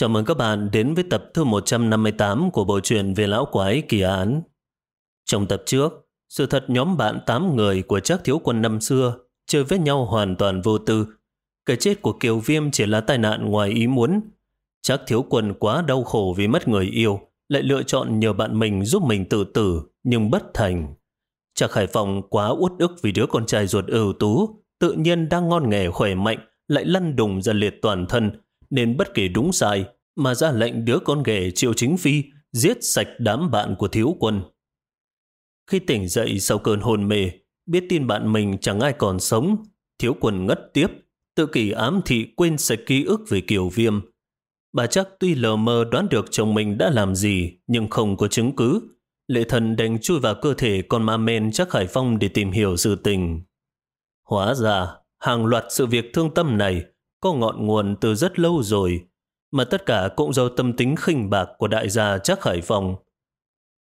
Chào mừng các bạn đến với tập thứ 158 của bộ truyện về lão quái kỳ án. Trong tập trước, sự thật nhóm bạn 8 người của chắc thiếu quân năm xưa chơi với nhau hoàn toàn vô tư. Cái chết của Kiều Viêm chỉ là tai nạn ngoài ý muốn. Chắc thiếu quân quá đau khổ vì mất người yêu, lại lựa chọn nhờ bạn mình giúp mình tự tử, nhưng bất thành. Chắc Hải Phòng quá uất ức vì đứa con trai ruột ưu tú, tự nhiên đang ngon nghề khỏe mạnh, lại lăn đùng ra liệt toàn thân, nên bất kể đúng sai mà ra lệnh đứa con ghẻ Triệu Chính Phi giết sạch đám bạn của thiếu quân. Khi tỉnh dậy sau cơn hôn mê, biết tin bạn mình chẳng ai còn sống, thiếu quân ngất tiếp, tự kỷ ám thị quên sạch ký ức về Kiều Viêm. Bà chắc tuy lờ mơ đoán được chồng mình đã làm gì, nhưng không có chứng cứ. Lệ thần đành chui vào cơ thể con ma men chắc Hải Phong để tìm hiểu sự tình. Hóa ra, hàng loạt sự việc thương tâm này có ngọn nguồn từ rất lâu rồi, mà tất cả cũng do tâm tính khinh bạc của đại gia chắc Hải Phòng.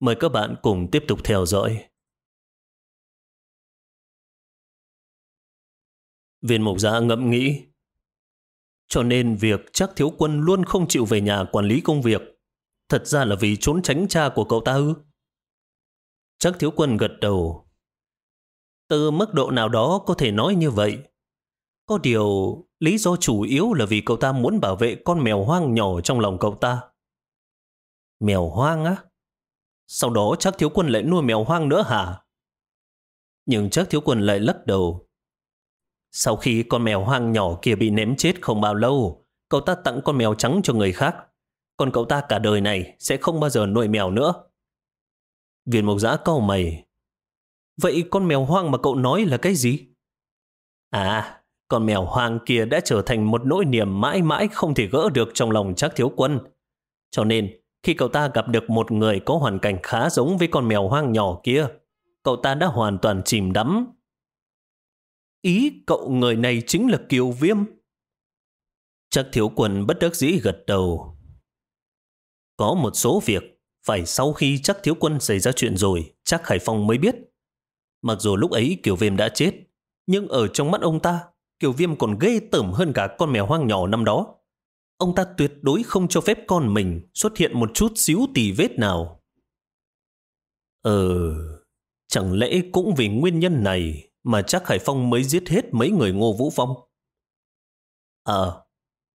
Mời các bạn cùng tiếp tục theo dõi. Viên mục giã ngẫm nghĩ. Cho nên việc chắc thiếu quân luôn không chịu về nhà quản lý công việc. Thật ra là vì trốn tránh cha của cậu ta ư? Chắc thiếu quân gật đầu. Từ mức độ nào đó có thể nói như vậy. Có điều, lý do chủ yếu là vì cậu ta muốn bảo vệ con mèo hoang nhỏ trong lòng cậu ta. Mèo hoang á? Sau đó chắc thiếu quân lại nuôi mèo hoang nữa hả? Nhưng chắc thiếu quân lại lắc đầu. Sau khi con mèo hoang nhỏ kia bị ném chết không bao lâu, cậu ta tặng con mèo trắng cho người khác. Còn cậu ta cả đời này sẽ không bao giờ nuôi mèo nữa. Viên mộc giã câu mày. Vậy con mèo hoang mà cậu nói là cái gì? À, con mèo hoang kia đã trở thành một nỗi niềm mãi mãi không thể gỡ được trong lòng chắc thiếu quân. Cho nên, khi cậu ta gặp được một người có hoàn cảnh khá giống với con mèo hoang nhỏ kia, cậu ta đã hoàn toàn chìm đắm. Ý cậu người này chính là Kiều Viêm. Chắc thiếu quân bất đắc dĩ gật đầu. Có một số việc phải sau khi chắc thiếu quân xảy ra chuyện rồi, chắc Hải Phong mới biết. Mặc dù lúc ấy Kiều Viêm đã chết, nhưng ở trong mắt ông ta, Kiều Viêm còn ghê tởm hơn cả con mèo hoang nhỏ năm đó. Ông ta tuyệt đối không cho phép con mình xuất hiện một chút xíu tì vết nào. Ờ, chẳng lẽ cũng vì nguyên nhân này mà chắc Hải Phong mới giết hết mấy người Ngô Vũ Phong? Ờ,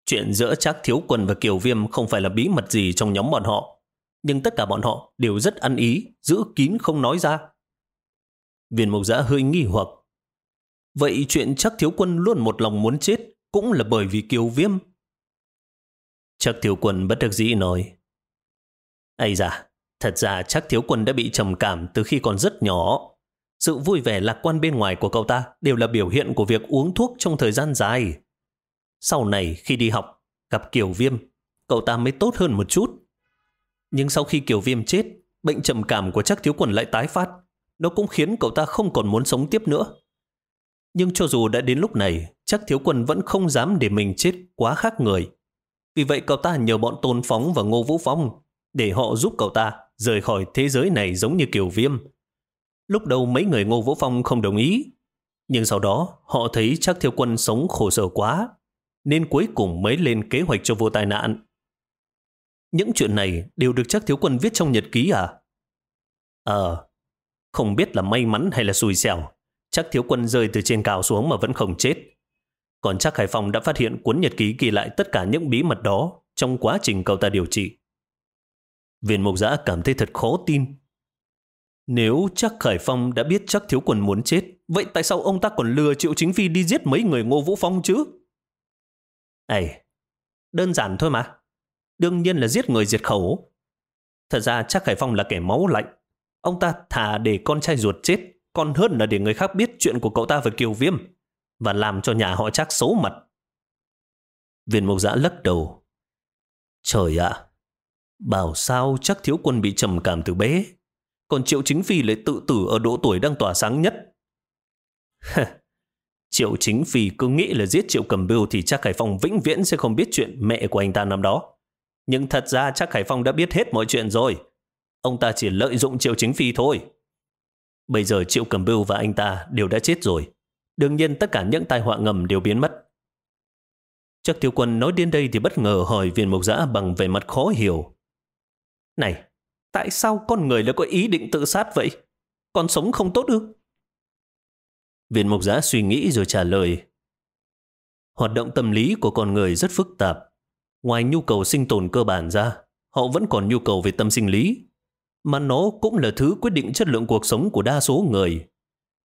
chuyện giữa chắc Thiếu Quân và Kiều Viêm không phải là bí mật gì trong nhóm bọn họ, nhưng tất cả bọn họ đều rất ăn ý, giữ kín không nói ra. Viên mục giã hơi nghi hoặc Vậy chuyện chắc thiếu quân luôn một lòng muốn chết cũng là bởi vì kiều viêm. Chắc thiếu quân bất đắc dĩ nói. Ây da, thật ra chắc thiếu quân đã bị trầm cảm từ khi còn rất nhỏ. Sự vui vẻ lạc quan bên ngoài của cậu ta đều là biểu hiện của việc uống thuốc trong thời gian dài. Sau này khi đi học, gặp Kiều Viêm, cậu ta mới tốt hơn một chút. Nhưng sau khi Kiều Viêm chết, bệnh trầm cảm của chắc thiếu quân lại tái phát. Nó cũng khiến cậu ta không còn muốn sống tiếp nữa. Nhưng cho dù đã đến lúc này, chắc thiếu quân vẫn không dám để mình chết quá khác người. Vì vậy cậu ta nhờ bọn Tôn Phóng và Ngô Vũ Phong để họ giúp cậu ta rời khỏi thế giới này giống như kiểu viêm. Lúc đầu mấy người Ngô Vũ Phong không đồng ý, nhưng sau đó họ thấy chắc thiếu quân sống khổ sở quá, nên cuối cùng mới lên kế hoạch cho vô tai nạn. Những chuyện này đều được chắc thiếu quân viết trong nhật ký à? Ờ, không biết là may mắn hay là xui xẻo, Chắc thiếu quân rơi từ trên cao xuống mà vẫn không chết. Còn chắc Hải Phong đã phát hiện cuốn nhật ký ghi lại tất cả những bí mật đó trong quá trình cậu ta điều trị. Viên mục giã cảm thấy thật khó tin. Nếu chắc Khải Phong đã biết chắc thiếu quân muốn chết, vậy tại sao ông ta còn lừa Triệu Chính Phi đi giết mấy người Ngô Vũ Phong chứ? Ấy, đơn giản thôi mà. Đương nhiên là giết người diệt khẩu. Thật ra chắc Khải Phong là kẻ máu lạnh. Ông ta thả để con trai ruột chết còn hơn là để người khác biết chuyện của cậu ta với Kiều Viêm và làm cho nhà họ chắc xấu mặt. Viên mộc giã lắc đầu. Trời ạ, bảo sao chắc thiếu quân bị trầm cảm từ bé, còn Triệu Chính Phi lại tự tử ở độ tuổi đang tỏa sáng nhất. Triệu Chính Phi cứ nghĩ là giết Triệu Cầm Bưu thì chắc Hải Phong vĩnh viễn sẽ không biết chuyện mẹ của anh ta năm đó. Nhưng thật ra chắc Hải Phong đã biết hết mọi chuyện rồi. Ông ta chỉ lợi dụng Triệu Chính Phi thôi. Bây giờ Triệu Cầm Bưu và anh ta đều đã chết rồi. Đương nhiên tất cả những tai họa ngầm đều biến mất. Chắc tiêu quân nói đến đây thì bất ngờ hỏi viên mộc giã bằng vẻ mặt khó hiểu. Này, tại sao con người lại có ý định tự sát vậy? Còn sống không tốt ư? Viên mộc giã suy nghĩ rồi trả lời. Hoạt động tâm lý của con người rất phức tạp. Ngoài nhu cầu sinh tồn cơ bản ra, họ vẫn còn nhu cầu về tâm sinh lý. Mà nó cũng là thứ quyết định chất lượng cuộc sống của đa số người.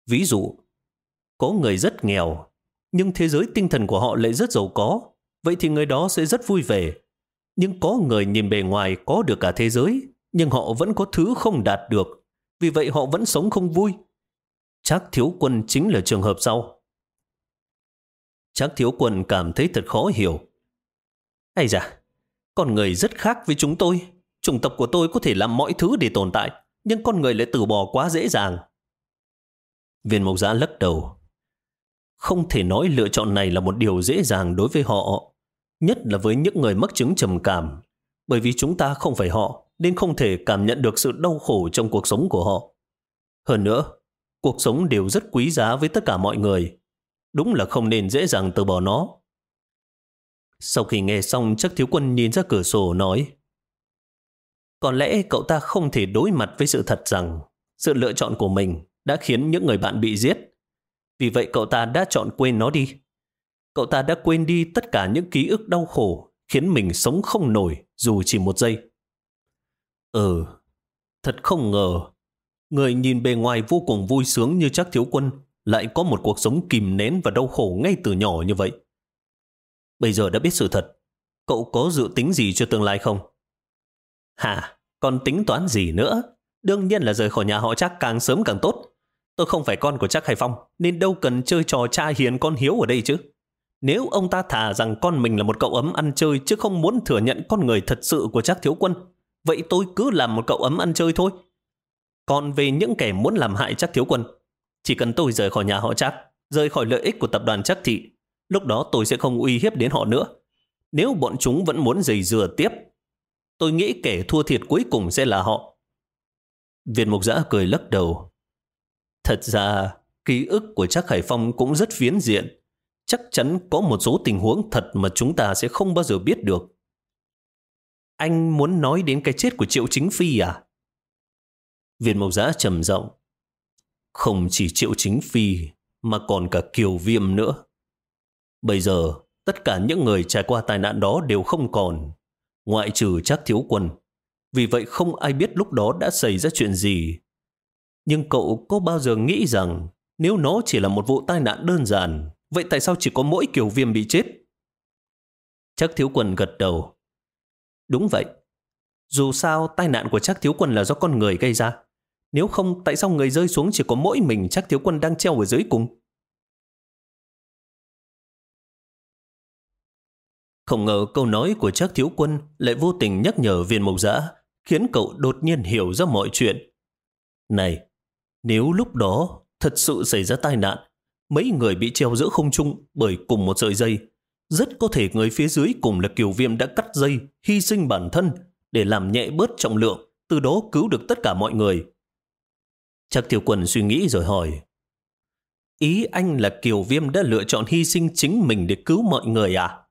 Ví dụ, có người rất nghèo, nhưng thế giới tinh thần của họ lại rất giàu có. Vậy thì người đó sẽ rất vui vẻ. Nhưng có người nhìn bề ngoài có được cả thế giới, nhưng họ vẫn có thứ không đạt được. Vì vậy họ vẫn sống không vui. Chắc thiếu quân chính là trường hợp sau. Chắc thiếu quân cảm thấy thật khó hiểu. Ây da, con người rất khác với chúng tôi. Chủng tộc của tôi có thể làm mọi thứ để tồn tại, nhưng con người lại từ bỏ quá dễ dàng. Viên mộc giã lắc đầu. Không thể nói lựa chọn này là một điều dễ dàng đối với họ, nhất là với những người mắc chứng trầm cảm, bởi vì chúng ta không phải họ, nên không thể cảm nhận được sự đau khổ trong cuộc sống của họ. Hơn nữa, cuộc sống đều rất quý giá với tất cả mọi người. Đúng là không nên dễ dàng từ bỏ nó. Sau khi nghe xong, chắc thiếu quân nhìn ra cửa sổ nói có lẽ cậu ta không thể đối mặt với sự thật rằng sự lựa chọn của mình đã khiến những người bạn bị giết. Vì vậy cậu ta đã chọn quên nó đi. Cậu ta đã quên đi tất cả những ký ức đau khổ khiến mình sống không nổi dù chỉ một giây. Ừ, thật không ngờ. Người nhìn bề ngoài vô cùng vui sướng như chắc thiếu quân lại có một cuộc sống kìm nén và đau khổ ngay từ nhỏ như vậy. Bây giờ đã biết sự thật, cậu có dự tính gì cho tương lai không? Hả, còn tính toán gì nữa? Đương nhiên là rời khỏi nhà họ chắc càng sớm càng tốt. Tôi không phải con của chắc Hải Phong, nên đâu cần chơi trò cha hiền con hiếu ở đây chứ. Nếu ông ta thả rằng con mình là một cậu ấm ăn chơi chứ không muốn thừa nhận con người thật sự của chắc thiếu quân, vậy tôi cứ làm một cậu ấm ăn chơi thôi. Còn về những kẻ muốn làm hại chắc thiếu quân, chỉ cần tôi rời khỏi nhà họ chắc, rời khỏi lợi ích của tập đoàn chắc thị, lúc đó tôi sẽ không uy hiếp đến họ nữa. Nếu bọn chúng vẫn muốn giày dừa tiếp, tôi nghĩ kẻ thua thiệt cuối cùng sẽ là họ. Việt Mục Giã cười lắc đầu. Thật ra, ký ức của chắc Hải Phong cũng rất phiến diện. Chắc chắn có một số tình huống thật mà chúng ta sẽ không bao giờ biết được. Anh muốn nói đến cái chết của Triệu Chính Phi à? Việt Mộc Giã trầm giọng Không chỉ Triệu Chính Phi, mà còn cả Kiều Viêm nữa. Bây giờ, tất cả những người trải qua tai nạn đó đều không còn, ngoại trừ chắc thiếu quân. Vì vậy không ai biết lúc đó đã xảy ra chuyện gì. Nhưng cậu có bao giờ nghĩ rằng nếu nó chỉ là một vụ tai nạn đơn giản, vậy tại sao chỉ có mỗi kiểu Viêm bị chết? Chắc thiếu quân gật đầu. Đúng vậy. Dù sao, tai nạn của chắc thiếu quân là do con người gây ra. Nếu không, tại sao người rơi xuống chỉ có mỗi mình chắc thiếu quân đang treo ở dưới cùng? Không ngờ câu nói của trác thiếu quân lại vô tình nhắc nhở viên mộc giã, khiến cậu đột nhiên hiểu ra mọi chuyện. Này, nếu lúc đó thật sự xảy ra tai nạn, mấy người bị treo giữa không trung bởi cùng một sợi dây, rất có thể người phía dưới cùng là kiều viêm đã cắt dây, hy sinh bản thân để làm nhẹ bớt trọng lượng, từ đó cứu được tất cả mọi người. Chắc thiếu quân suy nghĩ rồi hỏi, Ý anh là Kiều Viêm đã lựa chọn hy sinh chính mình để cứu mọi người à?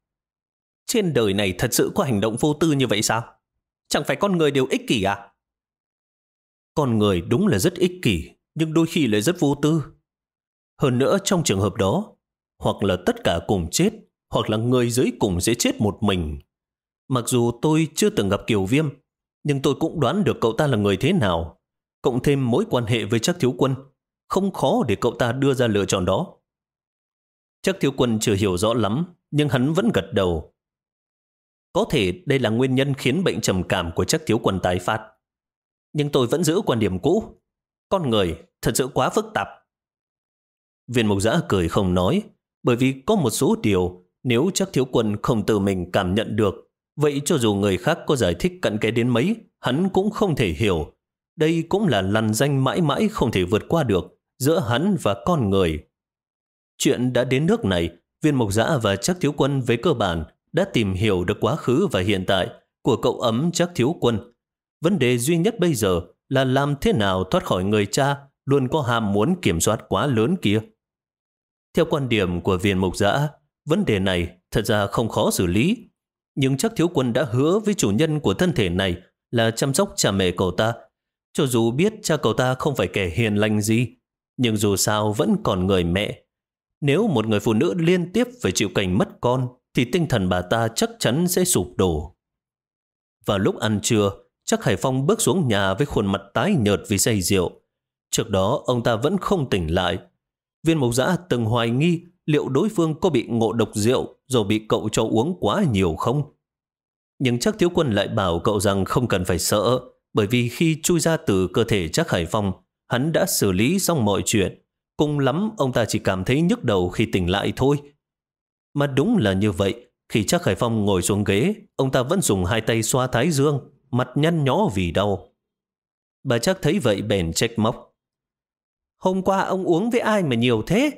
Trên đời này thật sự có hành động vô tư như vậy sao? Chẳng phải con người đều ích kỷ à? Con người đúng là rất ích kỷ, nhưng đôi khi lại rất vô tư. Hơn nữa trong trường hợp đó, hoặc là tất cả cùng chết, hoặc là người dưới cùng sẽ chết một mình. Mặc dù tôi chưa từng gặp Kiều Viêm, nhưng tôi cũng đoán được cậu ta là người thế nào. Cộng thêm mối quan hệ với chắc thiếu quân, không khó để cậu ta đưa ra lựa chọn đó. Chắc thiếu quân chưa hiểu rõ lắm, nhưng hắn vẫn gật đầu. Có thể đây là nguyên nhân khiến bệnh trầm cảm của chắc thiếu quân tái phát. Nhưng tôi vẫn giữ quan điểm cũ. Con người thật sự quá phức tạp. Viên mục giã cười không nói, bởi vì có một số điều nếu chắc thiếu quân không tự mình cảm nhận được, vậy cho dù người khác có giải thích cận kẽ đến mấy, hắn cũng không thể hiểu. Đây cũng là lằn danh mãi mãi không thể vượt qua được giữa hắn và con người. Chuyện đã đến nước này, viên mục giã và chắc thiếu quân với cơ bản đã tìm hiểu được quá khứ và hiện tại của cậu ấm chắc thiếu quân. Vấn đề duy nhất bây giờ là làm thế nào thoát khỏi người cha luôn có ham muốn kiểm soát quá lớn kia. Theo quan điểm của viên mục giã, vấn đề này Thật ra không khó xử lý, nhưng chắc thiếu quân đã hứa với chủ nhân của thân thể này là chăm sóc cha mẹ cậu ta. Cho dù biết cha cậu ta không phải kẻ hiền lành gì, nhưng dù sao vẫn còn người mẹ. Nếu một người phụ nữ liên tiếp phải chịu cảnh mất con, thì tinh thần bà ta chắc chắn sẽ sụp đổ. Vào lúc ăn trưa, chắc Hải Phong bước xuống nhà với khuôn mặt tái nhợt vì say rượu. Trước đó ông ta vẫn không tỉnh lại. Viên mộc giã từng hoài nghi liệu đối phương có bị ngộ độc rượu rồi bị cậu cho uống quá nhiều không? Nhưng chắc thiếu quân lại bảo cậu rằng không cần phải sợ, bởi vì khi chui ra từ cơ thể chắc Hải Phong, hắn đã xử lý xong mọi chuyện. Cùng lắm ông ta chỉ cảm thấy nhức đầu khi tỉnh lại thôi. Mà đúng là như vậy, khi chắc Khải Phong ngồi xuống ghế, ông ta vẫn dùng hai tay xoa thái dương, mặt nhăn nhó vì đau. Bà chắc thấy vậy bèn trách móc. Hôm qua ông uống với ai mà nhiều thế?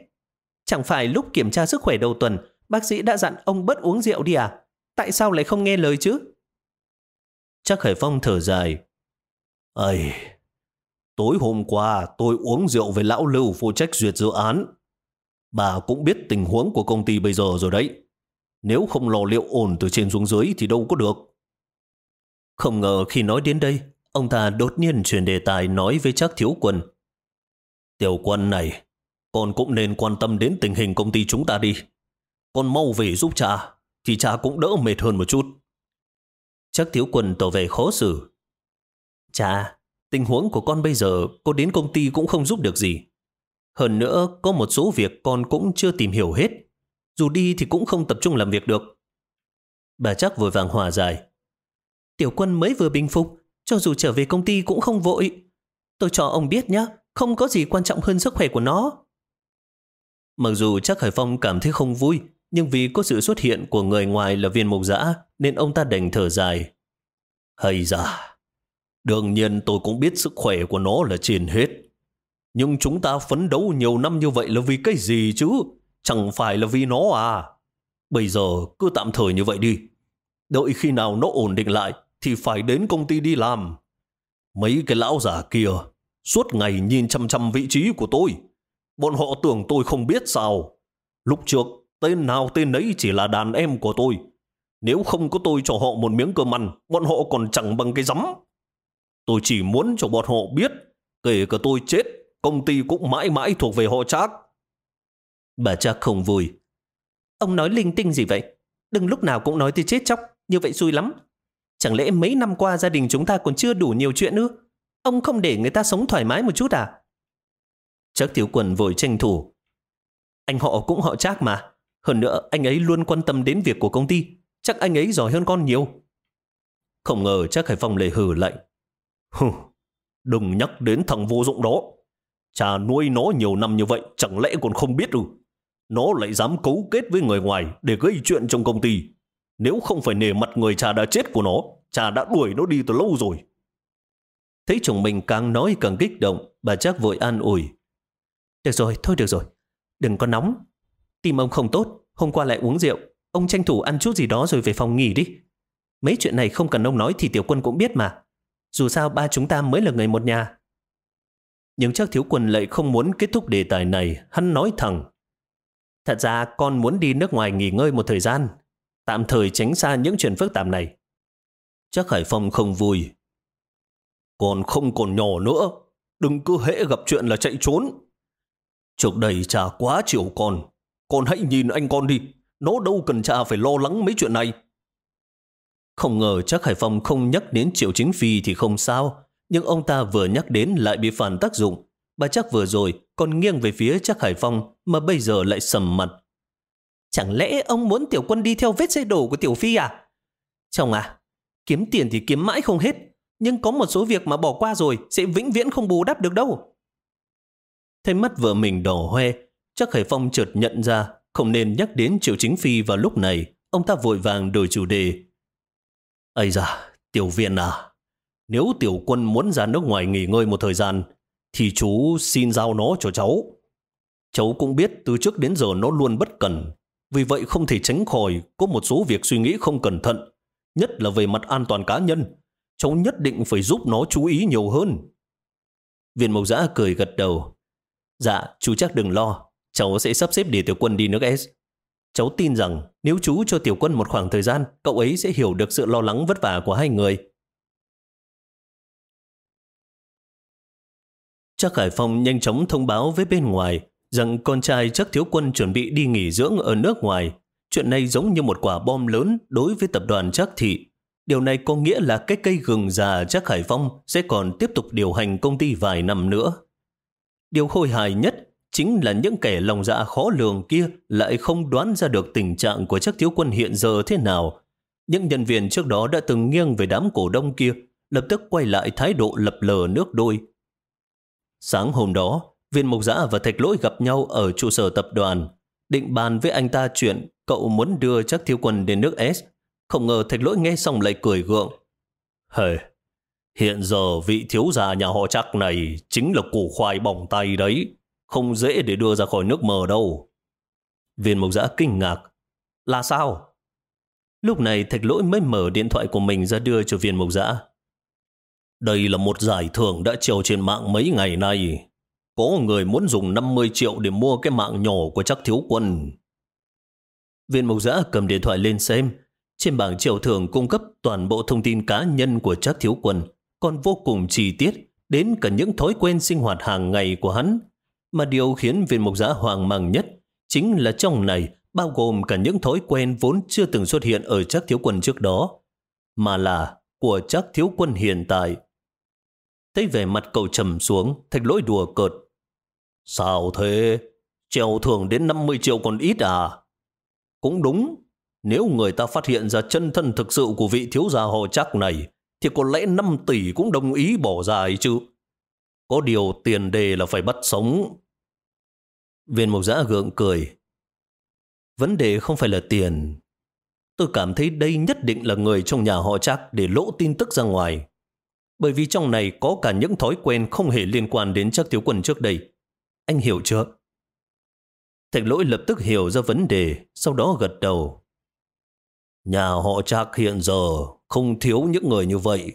Chẳng phải lúc kiểm tra sức khỏe đầu tuần, bác sĩ đã dặn ông bớt uống rượu đi à? Tại sao lại không nghe lời chứ? Chắc Khải Phong thở dài. Ây, tối hôm qua tôi uống rượu với lão Lưu phụ trách duyệt dự án. Bà cũng biết tình huống của công ty bây giờ rồi đấy. Nếu không lò liệu ổn từ trên xuống dưới thì đâu có được. Không ngờ khi nói đến đây, ông ta đột nhiên chuyển đề tài nói với chắc thiếu quân. Tiểu quân này, con cũng nên quan tâm đến tình hình công ty chúng ta đi. Con mau về giúp cha, thì cha cũng đỡ mệt hơn một chút. Chắc thiếu quân tỏ về khó xử. Cha, tình huống của con bây giờ, cô đến công ty cũng không giúp được gì. Hơn nữa, có một số việc con cũng chưa tìm hiểu hết. Dù đi thì cũng không tập trung làm việc được. Bà chắc vội vàng hòa giải. Tiểu quân mới vừa bình phục, cho dù trở về công ty cũng không vội. Tôi cho ông biết nhé, không có gì quan trọng hơn sức khỏe của nó. Mặc dù chắc Hải Phong cảm thấy không vui, nhưng vì có sự xuất hiện của người ngoài là viên mục giã, nên ông ta đành thở dài. Hay da, đương nhiên tôi cũng biết sức khỏe của nó là trên hết. Nhưng chúng ta phấn đấu nhiều năm như vậy là vì cái gì chứ? Chẳng phải là vì nó à? Bây giờ cứ tạm thời như vậy đi. Đợi khi nào nó ổn định lại thì phải đến công ty đi làm. Mấy cái lão giả kia suốt ngày nhìn chăm chăm vị trí của tôi. Bọn họ tưởng tôi không biết sao. Lúc trước, tên nào tên ấy chỉ là đàn em của tôi. Nếu không có tôi cho họ một miếng cơm ăn, bọn họ còn chẳng bằng cái rắm. Tôi chỉ muốn cho bọn họ biết, kể cả tôi chết, công ty cũng mãi mãi thuộc về họ chắc. Bà chắc không vui. Ông nói linh tinh gì vậy? Đừng lúc nào cũng nói tôi chết chóc, như vậy xui lắm. Chẳng lẽ mấy năm qua gia đình chúng ta còn chưa đủ nhiều chuyện nữa? Ông không để người ta sống thoải mái một chút à? Chắc thiếu quần vội tranh thủ. Anh họ cũng họ chắc mà. Hơn nữa, anh ấy luôn quan tâm đến việc của công ty. Chắc anh ấy giỏi hơn con nhiều. Không ngờ chắc Hải Phong lề hừ lạnh. Hừ, đừng nhắc đến thằng vô dụng đó. Cha nuôi nó nhiều năm như vậy, chẳng lẽ còn không biết ư? Nó lại dám cấu kết với người ngoài để gây chuyện trong công ty. Nếu không phải nề mặt người cha đã chết của nó, cha đã đuổi nó đi từ lâu rồi. Thấy chồng mình càng nói càng kích động, bà chắc vội an ủi. Được rồi, thôi được rồi. Đừng có nóng. Tim ông không tốt, hôm qua lại uống rượu. Ông tranh thủ ăn chút gì đó rồi về phòng nghỉ đi. Mấy chuyện này không cần ông nói thì tiểu quân cũng biết mà. Dù sao ba chúng ta mới là người một nhà. Nhưng chắc thiếu quân lại không muốn kết thúc đề tài này. Hắn nói thẳng. Thật ra con muốn đi nước ngoài nghỉ ngơi một thời gian. Tạm thời tránh xa những chuyện phức tạp này. Chắc Hải Phong không vui. Con không còn nhỏ nữa. Đừng cứ hễ gặp chuyện là chạy trốn. Trước đây cha quá chịu con. Con hãy nhìn anh con đi. Nó đâu cần cha phải lo lắng mấy chuyện này. Không ngờ chắc Hải Phong không nhắc đến Triệu Chính Phi thì không sao. Nhưng ông ta vừa nhắc đến lại bị phản tác dụng. Bà chắc vừa rồi còn nghiêng về phía chắc Hải Phong mà bây giờ lại sầm mặt. Chẳng lẽ ông muốn tiểu quân đi theo vết xe đổ của tiểu phi à? Chồng à, kiếm tiền thì kiếm mãi không hết. Nhưng có một số việc mà bỏ qua rồi sẽ vĩnh viễn không bù đắp được đâu. Thấy mắt vợ mình đỏ hoe, chắc Hải Phong chợt nhận ra không nên nhắc đến Triệu Chính Phi vào lúc này. Ông ta vội vàng đổi chủ đề. Ây da, tiểu viên à, nếu tiểu quân muốn ra nước ngoài nghỉ ngơi một thời gian, thì chú xin giao nó cho cháu. Cháu cũng biết từ trước đến giờ nó luôn bất cần, vì vậy không thể tránh khỏi có một số việc suy nghĩ không cẩn thận, nhất là về mặt an toàn cá nhân. Cháu nhất định phải giúp nó chú ý nhiều hơn. Viên mộc giã cười gật đầu. Dạ, chú chắc đừng lo, cháu sẽ sắp xếp để tiểu quân đi nước S. Cháu tin rằng nếu chú cho tiểu quân một khoảng thời gian, cậu ấy sẽ hiểu được sự lo lắng vất vả của hai người. Chắc Hải Phong nhanh chóng thông báo với bên ngoài rằng con trai chắc thiếu quân chuẩn bị đi nghỉ dưỡng ở nước ngoài. Chuyện này giống như một quả bom lớn đối với tập đoàn chắc thị. Điều này có nghĩa là cái cây gừng già chắc Hải Phong sẽ còn tiếp tục điều hành công ty vài năm nữa. Điều khôi hài nhất chính là những kẻ lòng dạ khó lường kia lại không đoán ra được tình trạng của chắc thiếu quân hiện giờ thế nào. Những nhân viên trước đó đã từng nghiêng về đám cổ đông kia, lập tức quay lại thái độ lập lờ nước đôi. Sáng hôm đó, viên mục giã và thạch lỗi gặp nhau ở trụ sở tập đoàn, định bàn với anh ta chuyện cậu muốn đưa chắc thiếu quân đến nước S. Không ngờ thạch lỗi nghe xong lại cười gượng. Hề, hiện giờ vị thiếu gia nhà họ chắc này chính là củ khoai bỏng tay đấy không dễ để đưa ra khỏi nước mờ đâu. Viên mục giã kinh ngạc. Là sao? Lúc này thạch lỗi mới mở điện thoại của mình ra đưa cho viên mục giã. Đây là một giải thưởng đã trèo trên mạng mấy ngày nay. Có người muốn dùng 50 triệu để mua cái mạng nhỏ của chắc thiếu quân. Viên mục giã cầm điện thoại lên xem. Trên bảng triệu thưởng cung cấp toàn bộ thông tin cá nhân của chắc thiếu quân, còn vô cùng chi tiết đến cả những thói quen sinh hoạt hàng ngày của hắn mà điều khiến viên mục giã hoàng mang nhất chính là trong này bao gồm cả những thói quen vốn chưa từng xuất hiện ở chắc thiếu quân trước đó, mà là của chắc thiếu quân hiện tại. Thấy vẻ mặt cậu trầm xuống, thạch lỗi đùa cợt. Sao thế? Treo thường đến 50 triệu còn ít à? Cũng đúng, nếu người ta phát hiện ra chân thân thực sự của vị thiếu gia họ chắc này, thì có lẽ 5 tỷ cũng đồng ý bỏ ra ấy chứ. Có điều tiền đề là phải bắt sống. Viên mộc giã gượng cười. Vấn đề không phải là tiền. Tôi cảm thấy đây nhất định là người trong nhà họ chắc để lỗ tin tức ra ngoài. Bởi vì trong này có cả những thói quen không hề liên quan đến chắc thiếu quân trước đây. Anh hiểu chưa? Thạch lỗi lập tức hiểu ra vấn đề, sau đó gật đầu. Nhà họ chắc hiện giờ không thiếu những người như vậy.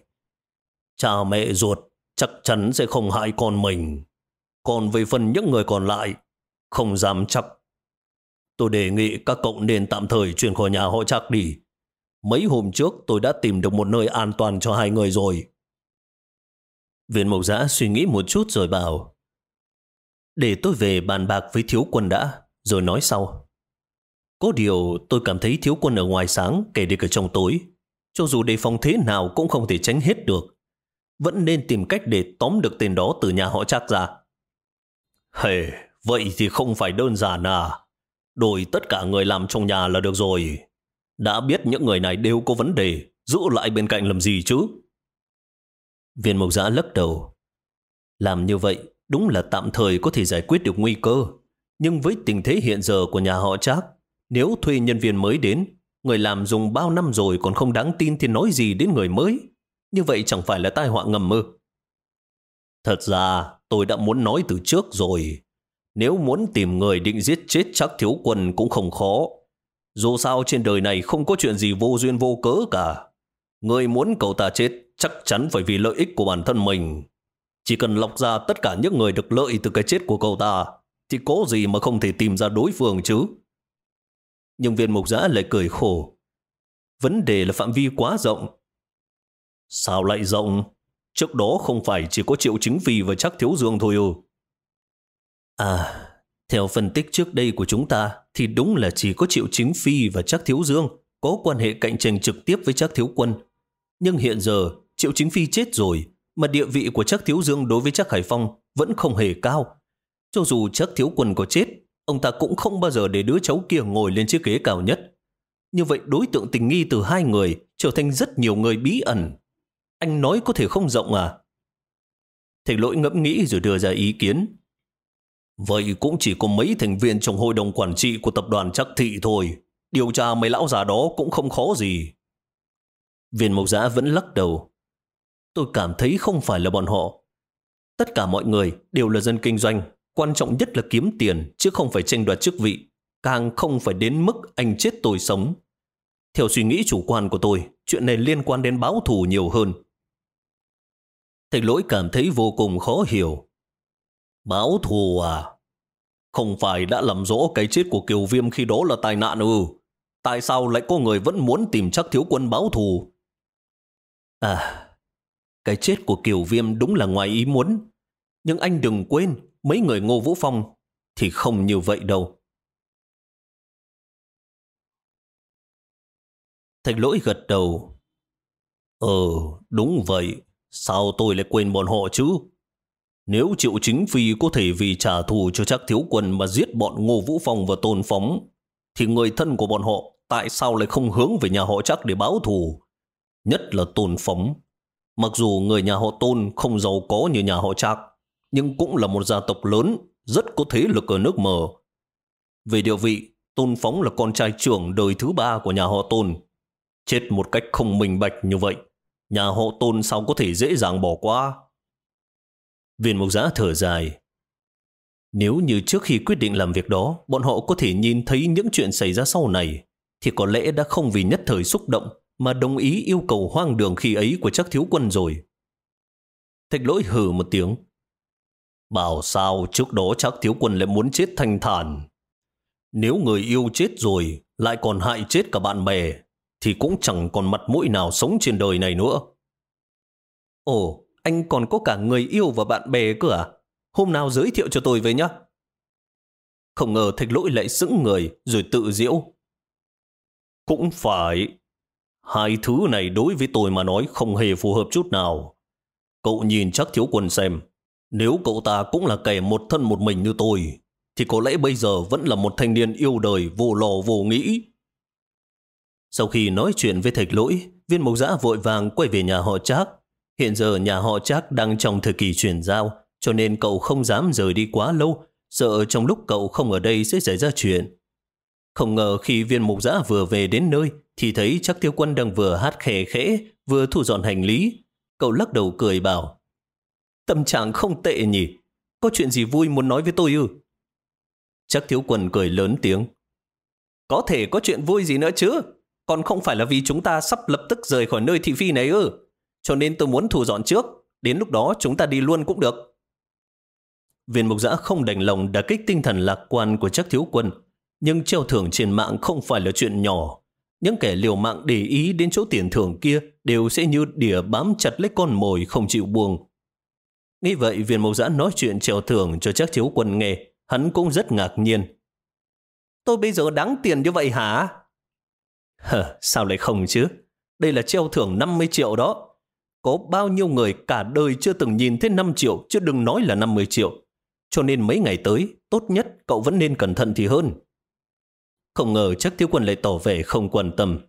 Cha mẹ ruột chắc chắn sẽ không hại con mình. Còn về phần những người còn lại, không dám chắc. Tôi đề nghị các cậu nên tạm thời chuyển khỏi nhà họ chắc đi. Mấy hôm trước tôi đã tìm được một nơi an toàn cho hai người rồi. Viên mộc giã suy nghĩ một chút rồi bảo Để tôi về bàn bạc với thiếu quân đã, rồi nói sau. Có điều tôi cảm thấy thiếu quân ở ngoài sáng kể đi cả trong tối. Cho dù đề phòng thế nào cũng không thể tránh hết được vẫn nên tìm cách để tóm được tên đó từ nhà họ chắc ra. Hề, vậy thì không phải đơn giản à. Đổi tất cả người làm trong nhà là được rồi. Đã biết những người này đều có vấn đề, giữ lại bên cạnh làm gì chứ? Viên mộc giã lắc đầu. Làm như vậy đúng là tạm thời có thể giải quyết được nguy cơ. Nhưng với tình thế hiện giờ của nhà họ chắc, nếu thuê nhân viên mới đến, người làm dùng bao năm rồi còn không đáng tin thì nói gì đến người mới. Như vậy chẳng phải là tai họa ngầm mơ. Thật ra, tôi đã muốn nói từ trước rồi. Nếu muốn tìm người định giết chết chắc thiếu quân cũng không khó. Dù sao trên đời này không có chuyện gì vô duyên vô cớ cả. Người muốn cậu ta chết chắc chắn phải vì lợi ích của bản thân mình. Chỉ cần lọc ra tất cả những người được lợi từ cái chết của cậu ta, thì có gì mà không thể tìm ra đối phương chứ. Nhưng viên mục giã lại cười khổ. Vấn đề là phạm vi quá rộng, Sao lại rộng? Trước đó không phải chỉ có Triệu Chính Phi và chắc Thiếu Dương thôi ư? À, theo phân tích trước đây của chúng ta thì đúng là chỉ có Triệu Chính Phi và chắc Thiếu Dương có quan hệ cạnh tranh trực tiếp với chắc Thiếu Quân. Nhưng hiện giờ Triệu Chính Phi chết rồi mà địa vị của Trác Thiếu Dương đối với Trác Hải Phong vẫn không hề cao. Cho dù Trác Thiếu Quân có chết, ông ta cũng không bao giờ để đứa cháu kia ngồi lên chiếc ghế cao nhất. Như vậy đối tượng tình nghi từ hai người trở thành rất nhiều người bí ẩn anh nói có thể không rộng à? Thầy lỗi ngẫm nghĩ rồi đưa ra ý kiến. Vậy cũng chỉ có mấy thành viên trong hội đồng quản trị của tập đoàn chắc thị thôi. Điều tra mấy lão già đó cũng không khó gì. Viên mộc giã vẫn lắc đầu. Tôi cảm thấy không phải là bọn họ. Tất cả mọi người đều là dân kinh doanh. Quan trọng nhất là kiếm tiền, chứ không phải tranh đoạt chức vị. Càng không phải đến mức anh chết tôi sống. Theo suy nghĩ chủ quan của tôi, chuyện này liên quan đến báo thù nhiều hơn. Thạch lỗi cảm thấy vô cùng khó hiểu. Báo thù à? Không phải đã làm rõ cái chết của Kiều Viêm khi đó là tai nạn ư? Tại sao lại có người vẫn muốn tìm chắc thiếu quân báo thù? À, cái chết của Kiều Viêm đúng là ngoài ý muốn. Nhưng anh đừng quên, mấy người Ngô Vũ Phong thì không như vậy đâu. Thạch lỗi gật đầu. Ờ, đúng vậy. Sao tôi lại quên bọn họ chứ? Nếu triệu chính phi có thể vì trả thù cho chắc thiếu quân mà giết bọn Ngô Vũ Phong và Tôn Phóng, thì người thân của bọn họ tại sao lại không hướng về nhà họ chắc để báo thù? Nhất là Tôn Phóng. Mặc dù người nhà họ Tôn không giàu có như nhà họ trác nhưng cũng là một gia tộc lớn, rất có thế lực ở nước mờ. Về địa vị, Tôn Phóng là con trai trưởng đời thứ ba của nhà họ Tôn. Chết một cách không minh bạch như vậy, nhà họ Tôn sao có thể dễ dàng bỏ qua? Viên mục giã thở dài. Nếu như trước khi quyết định làm việc đó, bọn họ có thể nhìn thấy những chuyện xảy ra sau này, thì có lẽ đã không vì nhất thời xúc động mà đồng ý yêu cầu hoang đường khi ấy của chắc thiếu quân rồi. Thạch lỗi hừ một tiếng. Bảo sao trước đó chắc thiếu quân lại muốn chết thanh thản. Nếu người yêu chết rồi, lại còn hại chết cả bạn bè, thì cũng chẳng còn mặt mũi nào sống trên đời này nữa. Ồ, anh còn có cả người yêu và bạn bè cơ à? Hôm nào giới thiệu cho tôi với nhá. Không ngờ thạch lỗi lại sững người rồi tự diễu. Cũng phải. Hai thứ này đối với tôi mà nói không hề phù hợp chút nào. Cậu nhìn chắc thiếu quân xem. Nếu cậu ta cũng là kẻ một thân một mình như tôi, thì có lẽ bây giờ vẫn là một thanh niên yêu đời vô lò vô nghĩ. Sau khi nói chuyện với thạch lỗi, viên mộc giã vội vàng quay về nhà họ Trác. Hiện giờ nhà họ Trác đang trong thời kỳ chuyển giao, cho nên cậu không dám rời đi quá lâu, sợ trong lúc cậu không ở đây sẽ xảy ra chuyện. Không ngờ khi viên mục giã vừa về đến nơi, thì thấy chắc thiếu quân đang vừa hát khẽ khẽ, vừa thu dọn hành lý. Cậu lắc đầu cười bảo, tâm trạng không tệ nhỉ, có chuyện gì vui muốn nói với tôi ư? Chắc thiếu quân cười lớn tiếng. Có thể có chuyện vui gì nữa chứ, còn không phải là vì chúng ta sắp lập tức rời khỏi nơi thị phi này ư. Cho nên tôi muốn thu dọn trước, đến lúc đó chúng ta đi luôn cũng được. Viên mục giã không đành lòng đã kích tinh thần lạc quan của chắc thiếu quân, nhưng treo thưởng trên mạng không phải là chuyện nhỏ. Những kẻ liều mạng để ý đến chỗ tiền thưởng kia đều sẽ như đỉa bám chặt lấy con mồi không chịu buông. Nghĩ vậy viên mộc giã nói chuyện treo thưởng cho chắc chiếu quân nghe, hắn cũng rất ngạc nhiên. Tôi bây giờ đáng tiền như vậy hả? Hờ, sao lại không chứ? Đây là treo thưởng 50 triệu đó. Có bao nhiêu người cả đời chưa từng nhìn thấy 5 triệu, chứ đừng nói là 50 triệu. Cho nên mấy ngày tới, tốt nhất cậu vẫn nên cẩn thận thì hơn. Không ngờ chắc thiếu quân lại tỏ vẻ không quan tâm.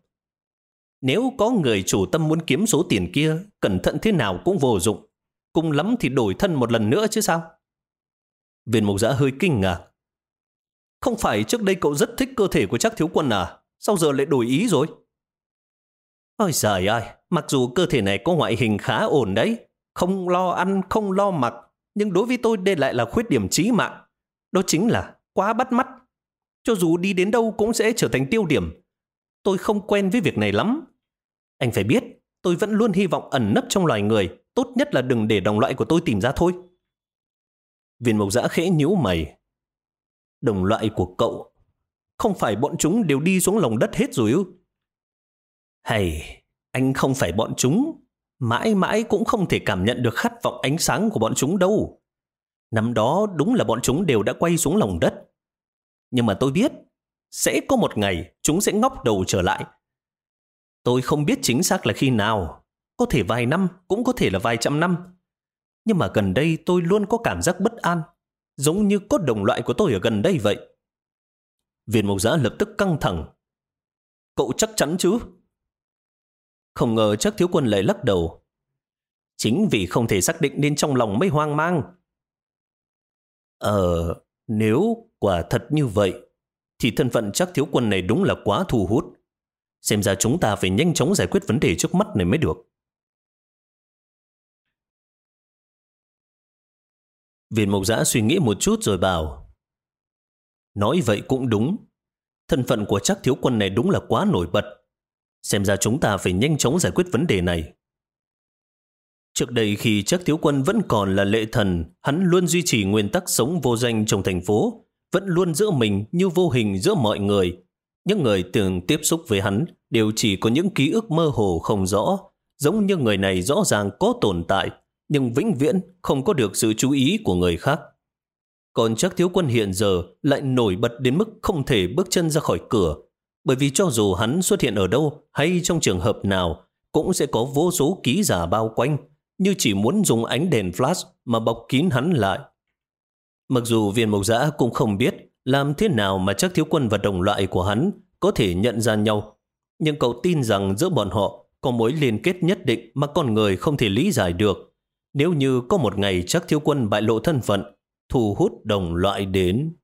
Nếu có người chủ tâm muốn kiếm số tiền kia, cẩn thận thế nào cũng vô dụng. Cùng lắm thì đổi thân một lần nữa chứ sao? Viên mục giã hơi kinh ngạc. Không phải trước đây cậu rất thích cơ thể của chắc thiếu quân à? Sao giờ lại đổi ý rồi? Ôi giời ơi, mặc dù cơ thể này có ngoại hình khá ổn đấy, không lo ăn, không lo mặc, nhưng đối với tôi đây lại là khuyết điểm chí mạng. Đó chính là quá bắt mắt. Cho dù đi đến đâu cũng sẽ trở thành tiêu điểm. Tôi không quen với việc này lắm. Anh phải biết, tôi vẫn luôn hy vọng ẩn nấp trong loài người, tốt nhất là đừng để đồng loại của tôi tìm ra thôi. Viên mộc giã khẽ nhíu mày. Đồng loại của cậu, không phải bọn chúng đều đi xuống lòng đất hết rồi ư? Hay, anh không phải bọn chúng, mãi mãi cũng không thể cảm nhận được khát vọng ánh sáng của bọn chúng đâu. Năm đó đúng là bọn chúng đều đã quay xuống lòng đất. Nhưng mà tôi biết, sẽ có một ngày chúng sẽ ngóc đầu trở lại. Tôi không biết chính xác là khi nào, có thể vài năm, cũng có thể là vài trăm năm. Nhưng mà gần đây tôi luôn có cảm giác bất an, giống như có đồng loại của tôi ở gần đây vậy. Viên mộc giã lập tức căng thẳng. Cậu chắc chắn chứ? Không ngờ chắc thiếu quân lại lắc đầu. Chính vì không thể xác định nên trong lòng mới hoang mang. Ờ, nếu quả thật như vậy, thì thân phận chắc thiếu quân này đúng là quá thu hút. Xem ra chúng ta phải nhanh chóng giải quyết vấn đề trước mắt này mới được. Viên mộc giã suy nghĩ một chút rồi bảo Nói vậy cũng đúng. Thân phận của chắc thiếu quân này đúng là quá nổi bật. Xem ra chúng ta phải nhanh chóng giải quyết vấn đề này. Trước đây khi chắc thiếu quân vẫn còn là lệ thần, hắn luôn duy trì nguyên tắc sống vô danh trong thành phố vẫn luôn giữa mình như vô hình giữa mọi người. Những người từng tiếp xúc với hắn đều chỉ có những ký ức mơ hồ không rõ, giống như người này rõ ràng có tồn tại, nhưng vĩnh viễn không có được sự chú ý của người khác. Còn chắc thiếu quân hiện giờ lại nổi bật đến mức không thể bước chân ra khỏi cửa, bởi vì cho dù hắn xuất hiện ở đâu hay trong trường hợp nào, cũng sẽ có vô số ký giả bao quanh, như chỉ muốn dùng ánh đèn flash mà bọc kín hắn lại. Mặc dù viên mộc giã cũng không biết làm thế nào mà chắc thiếu quân và đồng loại của hắn có thể nhận ra nhau, nhưng cậu tin rằng giữa bọn họ có mối liên kết nhất định mà con người không thể lý giải được. Nếu như có một ngày chắc thiếu quân bại lộ thân phận, thu hút đồng loại đến.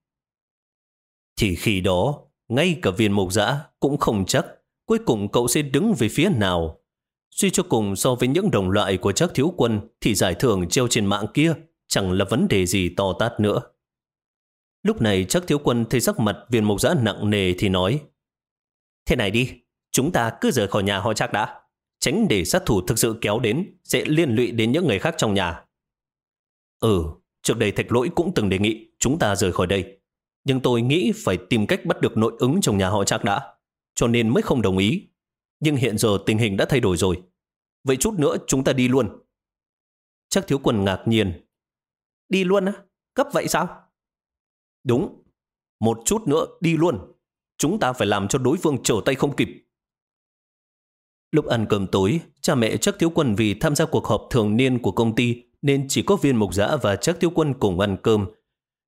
Thì khi đó, ngay cả viên mộc giã cũng không chắc cuối cùng cậu sẽ đứng về phía nào. Suy cho cùng so với những đồng loại của chắc thiếu quân thì giải thưởng treo trên mạng kia chẳng là vấn đề gì to tát nữa. Lúc này chắc thiếu quân thấy sắc mặt viên mộc giã nặng nề thì nói Thế này đi, chúng ta cứ rời khỏi nhà họ chắc đã. Tránh để sát thủ thực sự kéo đến sẽ liên lụy đến những người khác trong nhà. Ừ, trước đây thạch lỗi cũng từng đề nghị chúng ta rời khỏi đây. Nhưng tôi nghĩ phải tìm cách bắt được nội ứng trong nhà họ chắc đã. Cho nên mới không đồng ý. Nhưng hiện giờ tình hình đã thay đổi rồi. Vậy chút nữa chúng ta đi luôn. Chắc thiếu quân ngạc nhiên Đi luôn á? Cấp vậy sao? Đúng. Một chút nữa đi luôn. Chúng ta phải làm cho đối phương trở tay không kịp. Lúc ăn cơm tối, cha mẹ chắc thiếu quân vì tham gia cuộc họp thường niên của công ty nên chỉ có viên mục giã và chắc thiếu quân cùng ăn cơm.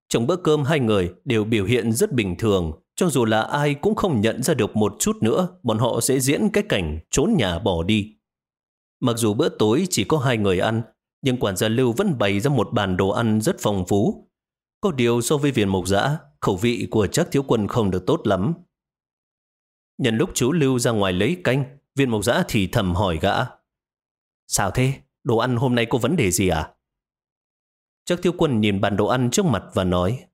Trong bữa cơm hai người đều biểu hiện rất bình thường, cho dù là ai cũng không nhận ra được một chút nữa bọn họ sẽ diễn cái cảnh trốn nhà bỏ đi. Mặc dù bữa tối chỉ có hai người ăn, nhưng quản gia Lưu vẫn bày ra một bàn đồ ăn rất phong phú. Có điều so với viên mộc dã, khẩu vị của chắc thiếu quân không được tốt lắm. Nhân lúc chú Lưu ra ngoài lấy canh, viên mộc dã thì thầm hỏi gã. Sao thế? Đồ ăn hôm nay có vấn đề gì à? Chắc thiếu quân nhìn bàn đồ ăn trước mặt và nói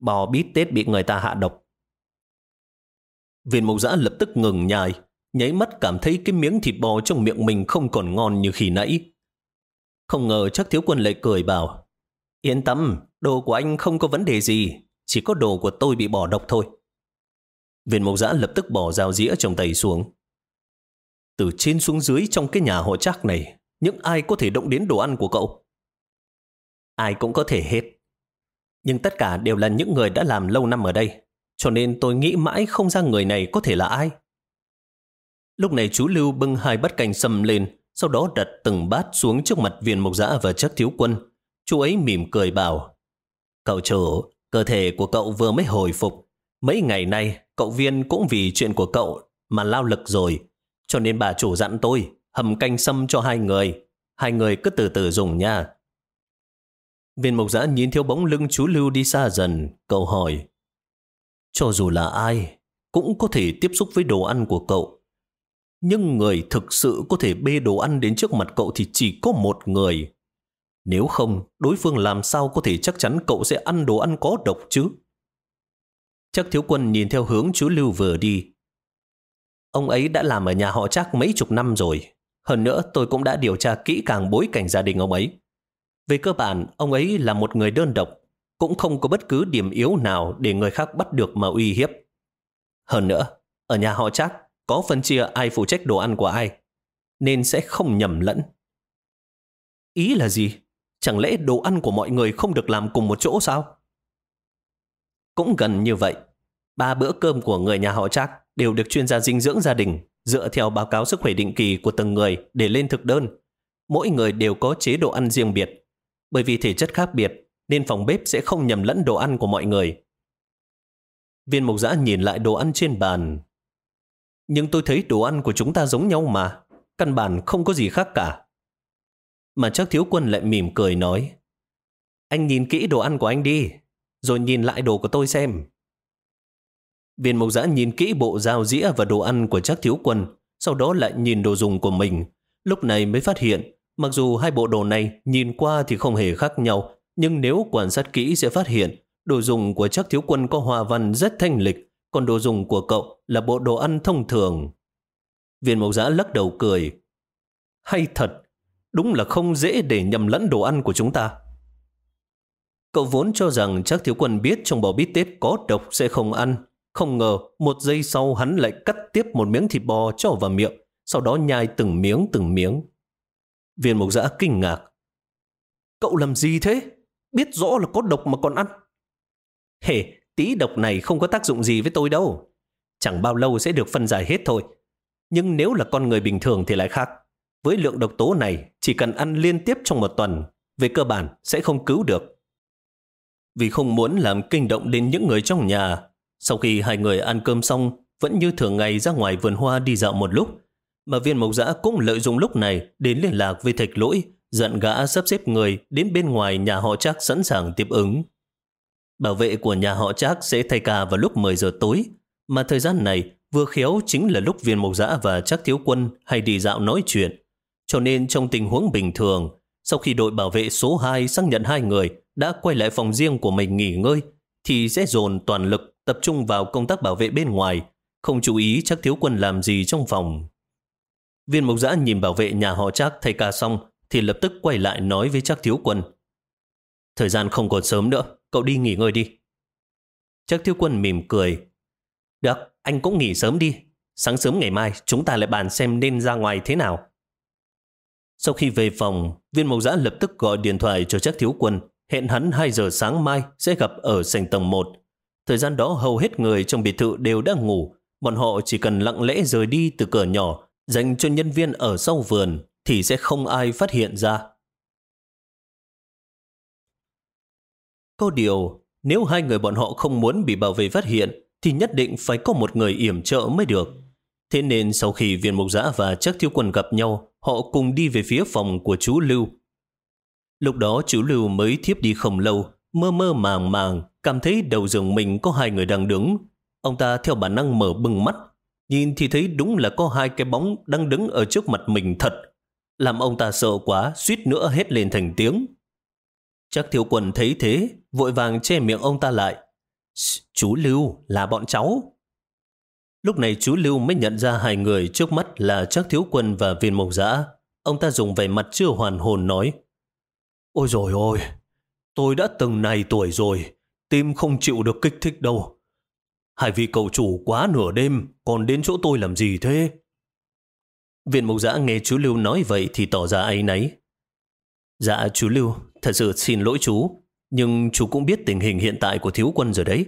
Bò bít tết bị người ta hạ độc. Viên mộc dã lập tức ngừng nhai, nháy mắt cảm thấy cái miếng thịt bò trong miệng mình không còn ngon như khi nãy. Không ngờ chắc thiếu quân lại cười bảo Yên tâm, đồ của anh không có vấn đề gì Chỉ có đồ của tôi bị bỏ độc thôi. Viên mộc giã lập tức bỏ dao dĩa trong tay xuống. Từ trên xuống dưới trong cái nhà họ chắc này Những ai có thể động đến đồ ăn của cậu? Ai cũng có thể hết Nhưng tất cả đều là những người đã làm lâu năm ở đây Cho nên tôi nghĩ mãi không ra người này có thể là ai. Lúc này chú Lưu bưng hai bát canh sâm lên sau đó đặt từng bát xuống trước mặt viên mộc giã và chắc thiếu quân. Chú ấy mỉm cười bảo, Cậu chủ, cơ thể của cậu vừa mới hồi phục. Mấy ngày nay, cậu viên cũng vì chuyện của cậu mà lao lực rồi. Cho nên bà chủ dặn tôi hầm canh sâm cho hai người. Hai người cứ từ từ dùng nha. Viên mộc giã nhìn theo bóng lưng chú Lưu đi xa dần, cậu hỏi. Cho dù là ai, cũng có thể tiếp xúc với đồ ăn của cậu nhưng người thực sự có thể bê đồ ăn đến trước mặt cậu thì chỉ có một người. Nếu không, đối phương làm sao có thể chắc chắn cậu sẽ ăn đồ ăn có độc chứ? Chắc thiếu quân nhìn theo hướng chú Lưu vừa đi. Ông ấy đã làm ở nhà họ chắc mấy chục năm rồi. Hơn nữa tôi cũng đã điều tra kỹ càng bối cảnh gia đình ông ấy. Về cơ bản, ông ấy là một người đơn độc, cũng không có bất cứ điểm yếu nào để người khác bắt được mà uy hiếp. Hơn nữa, ở nhà họ chắc có phân chia ai phụ trách đồ ăn của ai, nên sẽ không nhầm lẫn. Ý là gì? Chẳng lẽ đồ ăn của mọi người không được làm cùng một chỗ sao? Cũng gần như vậy. Ba bữa cơm của người nhà họ Trác đều được chuyên gia dinh dưỡng gia đình dựa theo báo cáo sức khỏe định kỳ của từng người để lên thực đơn. Mỗi người đều có chế độ ăn riêng biệt. Bởi vì thể chất khác biệt, nên phòng bếp sẽ không nhầm lẫn đồ ăn của mọi người. Viên mục giã nhìn lại đồ ăn trên bàn, nhưng tôi thấy đồ ăn của chúng ta giống nhau mà. Căn bản không có gì khác cả. Mà chắc thiếu quân lại mỉm cười nói. Anh nhìn kỹ đồ ăn của anh đi. Rồi nhìn lại đồ của tôi xem. Viên mộc giã nhìn kỹ bộ dao dĩa và đồ ăn của chắc thiếu quân. Sau đó lại nhìn đồ dùng của mình. Lúc này mới phát hiện. Mặc dù hai bộ đồ này nhìn qua thì không hề khác nhau. Nhưng nếu quan sát kỹ sẽ phát hiện, đồ dùng của chắc thiếu quân có hòa văn rất thanh lịch còn đồ dùng của cậu là bộ đồ ăn thông thường. Viên mộc giã lắc đầu cười. Hay thật, đúng là không dễ để nhầm lẫn đồ ăn của chúng ta. Cậu vốn cho rằng chắc thiếu quân biết trong bò bít tết có độc sẽ không ăn. Không ngờ, một giây sau hắn lại cắt tiếp một miếng thịt bò cho vào miệng, sau đó nhai từng miếng từng miếng. Viên mục giã kinh ngạc. Cậu làm gì thế? Biết rõ là có độc mà còn ăn. Hề, tí độc này không có tác dụng gì với tôi đâu. Chẳng bao lâu sẽ được phân giải hết thôi. Nhưng nếu là con người bình thường thì lại khác. Với lượng độc tố này, chỉ cần ăn liên tiếp trong một tuần, về cơ bản sẽ không cứu được. Vì không muốn làm kinh động đến những người trong nhà, sau khi hai người ăn cơm xong, vẫn như thường ngày ra ngoài vườn hoa đi dạo một lúc, mà viên mộc giã cũng lợi dụng lúc này đến liên lạc với thạch lỗi, giận gã sắp xếp người đến bên ngoài nhà họ chắc sẵn sàng tiếp ứng. Bảo vệ của nhà họ chắc sẽ thay ca vào lúc 10 giờ tối, mà thời gian này vừa khéo chính là lúc viên mộc giã và chắc thiếu quân hay đi dạo nói chuyện. Cho nên trong tình huống bình thường, sau khi đội bảo vệ số 2 xác nhận hai người đã quay lại phòng riêng của mình nghỉ ngơi, thì sẽ dồn toàn lực tập trung vào công tác bảo vệ bên ngoài, không chú ý chắc thiếu quân làm gì trong phòng. Viên mộc giã nhìn bảo vệ nhà họ chắc thay ca xong, thì lập tức quay lại nói với chắc thiếu quân. Thời gian không còn sớm nữa, cậu đi nghỉ ngơi đi. Chắc thiếu quân mỉm cười. Được, anh cũng nghỉ sớm đi. Sáng sớm ngày mai chúng ta lại bàn xem nên ra ngoài thế nào. Sau khi về phòng, viên mộc giã lập tức gọi điện thoại cho chắc thiếu quân, hẹn hắn 2 giờ sáng mai sẽ gặp ở sảnh tầng 1. Thời gian đó hầu hết người trong biệt thự đều đang ngủ, bọn họ chỉ cần lặng lẽ rời đi từ cửa nhỏ dành cho nhân viên ở sau vườn thì sẽ không ai phát hiện ra. Có điều, nếu hai người bọn họ không muốn bị bảo vệ phát hiện thì nhất định phải có một người yểm trợ mới được. Thế nên sau khi viên mục giã và chắc thiếu quân gặp nhau, họ cùng đi về phía phòng của chú Lưu. Lúc đó chú Lưu mới thiếp đi không lâu, mơ mơ màng màng, cảm thấy đầu giường mình có hai người đang đứng. Ông ta theo bản năng mở bừng mắt, nhìn thì thấy đúng là có hai cái bóng đang đứng ở trước mặt mình thật. Làm ông ta sợ quá, suýt nữa hết lên thành tiếng. Chắc thiếu quân thấy thế, vội vàng che miệng ông ta lại. Chú Lưu là bọn cháu. Lúc này chú Lưu mới nhận ra hai người trước mắt là Trác thiếu quân và viên mộc giã. Ông ta dùng vẻ mặt chưa hoàn hồn nói. Ôi rồi ôi, tôi đã từng này tuổi rồi, tim không chịu được kích thích đâu. Hai vị cậu chủ quá nửa đêm, còn đến chỗ tôi làm gì thế? Viên mộc giã nghe chú Lưu nói vậy thì tỏ ra áy náy. Dạ chú Lưu, thật sự xin lỗi chú, nhưng chú cũng biết tình hình hiện tại của thiếu quân rồi đấy.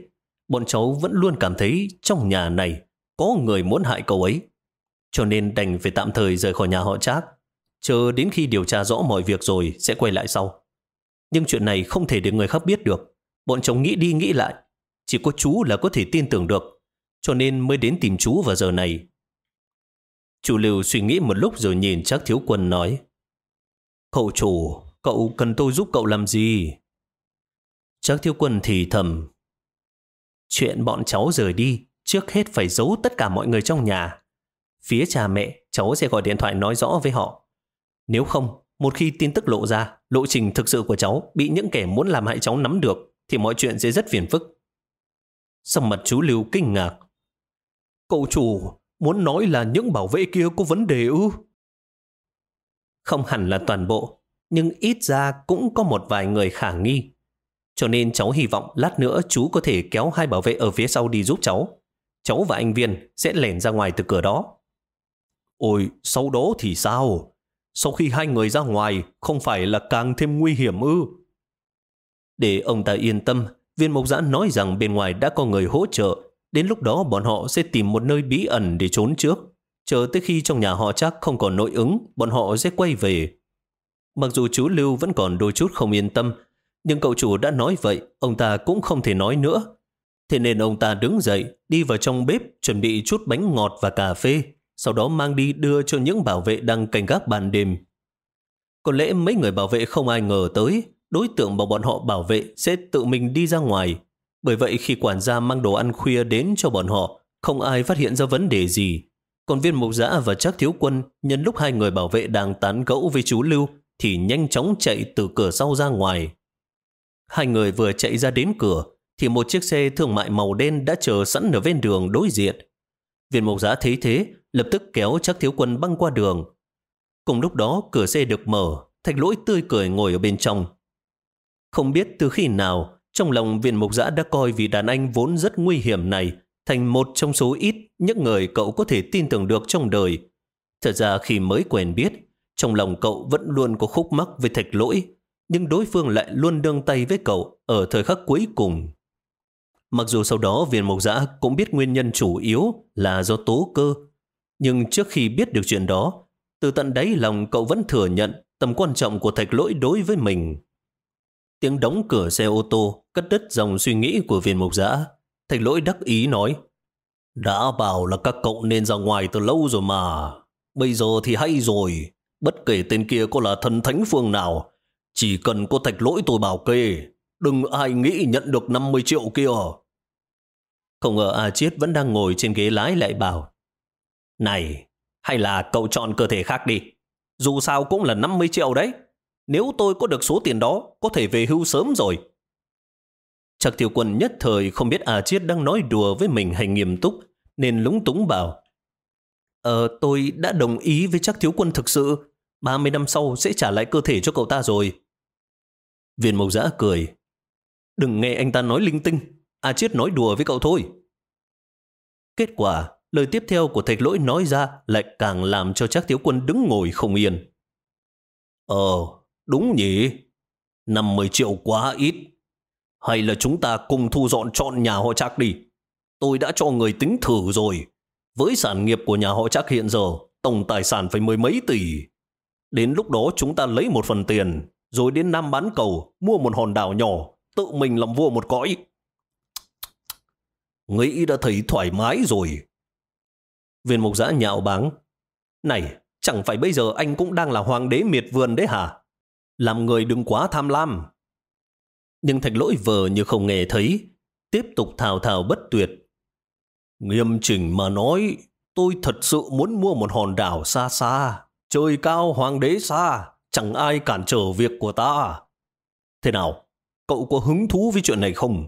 Bọn cháu vẫn luôn cảm thấy trong nhà này có người muốn hại cậu ấy. Cho nên đành phải tạm thời rời khỏi nhà họ Trác, chờ đến khi điều tra rõ mọi việc rồi sẽ quay lại sau. Nhưng chuyện này không thể để người khác biết được. Bọn cháu nghĩ đi nghĩ lại, chỉ có chú là có thể tin tưởng được, cho nên mới đến tìm chú vào giờ này. Chủ Lưu suy nghĩ một lúc rồi nhìn chắc thiếu quân nói Cậu chủ, cậu cần tôi giúp cậu làm gì? Trác thiếu quân thì thầm Chuyện bọn cháu rời đi trước hết phải giấu tất cả mọi người trong nhà. Phía cha mẹ, cháu sẽ gọi điện thoại nói rõ với họ. Nếu không, một khi tin tức lộ ra, lộ trình thực sự của cháu bị những kẻ muốn làm hại cháu nắm được, thì mọi chuyện sẽ rất phiền phức. sầm mặt chú Lưu kinh ngạc. Cậu chủ, muốn nói là những bảo vệ kia có vấn đề ư? Không hẳn là toàn bộ, nhưng ít ra cũng có một vài người khả nghi. Cho nên cháu hy vọng lát nữa chú có thể kéo hai bảo vệ ở phía sau đi giúp cháu cháu và anh Viên sẽ lẻn ra ngoài từ cửa đó. Ôi, sau đó thì sao? Sau khi hai người ra ngoài, không phải là càng thêm nguy hiểm ư? Để ông ta yên tâm, viên mộc giã nói rằng bên ngoài đã có người hỗ trợ. Đến lúc đó bọn họ sẽ tìm một nơi bí ẩn để trốn trước. Chờ tới khi trong nhà họ chắc không còn nội ứng, bọn họ sẽ quay về. Mặc dù chú Lưu vẫn còn đôi chút không yên tâm, nhưng cậu chủ đã nói vậy, ông ta cũng không thể nói nữa. Thế nên ông ta đứng dậy, đi vào trong bếp, chuẩn bị chút bánh ngọt và cà phê, sau đó mang đi đưa cho những bảo vệ đang canh gác ban đêm. Có lẽ mấy người bảo vệ không ai ngờ tới, đối tượng mà bọn họ bảo vệ sẽ tự mình đi ra ngoài. Bởi vậy khi quản gia mang đồ ăn khuya đến cho bọn họ, không ai phát hiện ra vấn đề gì. Còn viên mục giã và chắc thiếu quân, nhân lúc hai người bảo vệ đang tán gẫu với chú Lưu, thì nhanh chóng chạy từ cửa sau ra ngoài. Hai người vừa chạy ra đến cửa, thì một chiếc xe thương mại màu đen đã chờ sẵn ở ven đường đối diện. Viên mộc giã thấy thế, lập tức kéo chắc thiếu quân băng qua đường. Cùng lúc đó, cửa xe được mở, thạch lỗi tươi cười ngồi ở bên trong. Không biết từ khi nào, trong lòng viên mục giã đã coi vị đàn anh vốn rất nguy hiểm này thành một trong số ít những người cậu có thể tin tưởng được trong đời. Thật ra khi mới quen biết, trong lòng cậu vẫn luôn có khúc mắc với thạch lỗi, nhưng đối phương lại luôn đương tay với cậu ở thời khắc cuối cùng. Mặc dù sau đó viên mộc giã cũng biết nguyên nhân chủ yếu là do tố cơ, nhưng trước khi biết được chuyện đó, từ tận đáy lòng cậu vẫn thừa nhận tầm quan trọng của thạch lỗi đối với mình. Tiếng đóng cửa xe ô tô cắt đứt dòng suy nghĩ của viên mộc giã. Thạch lỗi đắc ý nói, đã bảo là các cậu nên ra ngoài từ lâu rồi mà. Bây giờ thì hay rồi, bất kể tên kia có là thần thánh phương nào, chỉ cần có thạch lỗi tôi bảo kê, đừng ai nghĩ nhận được 50 triệu kia. Không ngờ A Chiết vẫn đang ngồi trên ghế lái lại bảo, Này, hay là cậu chọn cơ thể khác đi, dù sao cũng là 50 triệu đấy. Nếu tôi có được số tiền đó, có thể về hưu sớm rồi. Chắc thiếu quân nhất thời không biết A Chiết đang nói đùa với mình hay nghiêm túc, nên lúng túng bảo. Ờ, tôi đã đồng ý với chắc thiếu quân thực sự. 30 năm sau sẽ trả lại cơ thể cho cậu ta rồi. Viên mộc giã cười. Đừng nghe anh ta nói linh tinh. À A Chiết nói đùa với cậu thôi. Kết quả, lời tiếp theo của thạch lỗi nói ra lại càng làm cho chắc thiếu quân đứng ngồi không yên. Ờ, đúng nhỉ. 50 triệu quá ít. Hay là chúng ta cùng thu dọn chọn nhà họ chắc đi. Tôi đã cho người tính thử rồi. Với sản nghiệp của nhà họ chắc hiện giờ, tổng tài sản phải mười mấy tỷ. Đến lúc đó chúng ta lấy một phần tiền, rồi đến Nam bán cầu, mua một hòn đảo nhỏ, tự mình làm vua một cõi. Nghĩ đã thấy thoải mái rồi. Viên mục giã nhạo báng. Này, chẳng phải bây giờ anh cũng đang là hoàng đế miệt vườn đấy hả? Làm người đừng quá tham lam. Nhưng thạch lỗi vờ như không nghe thấy, tiếp tục thào thào bất tuyệt. Nghiêm chỉnh mà nói, tôi thật sự muốn mua một hòn đảo xa xa, trời cao hoàng đế xa, chẳng ai cản trở việc của ta. À? Thế nào, cậu có hứng thú với chuyện này không?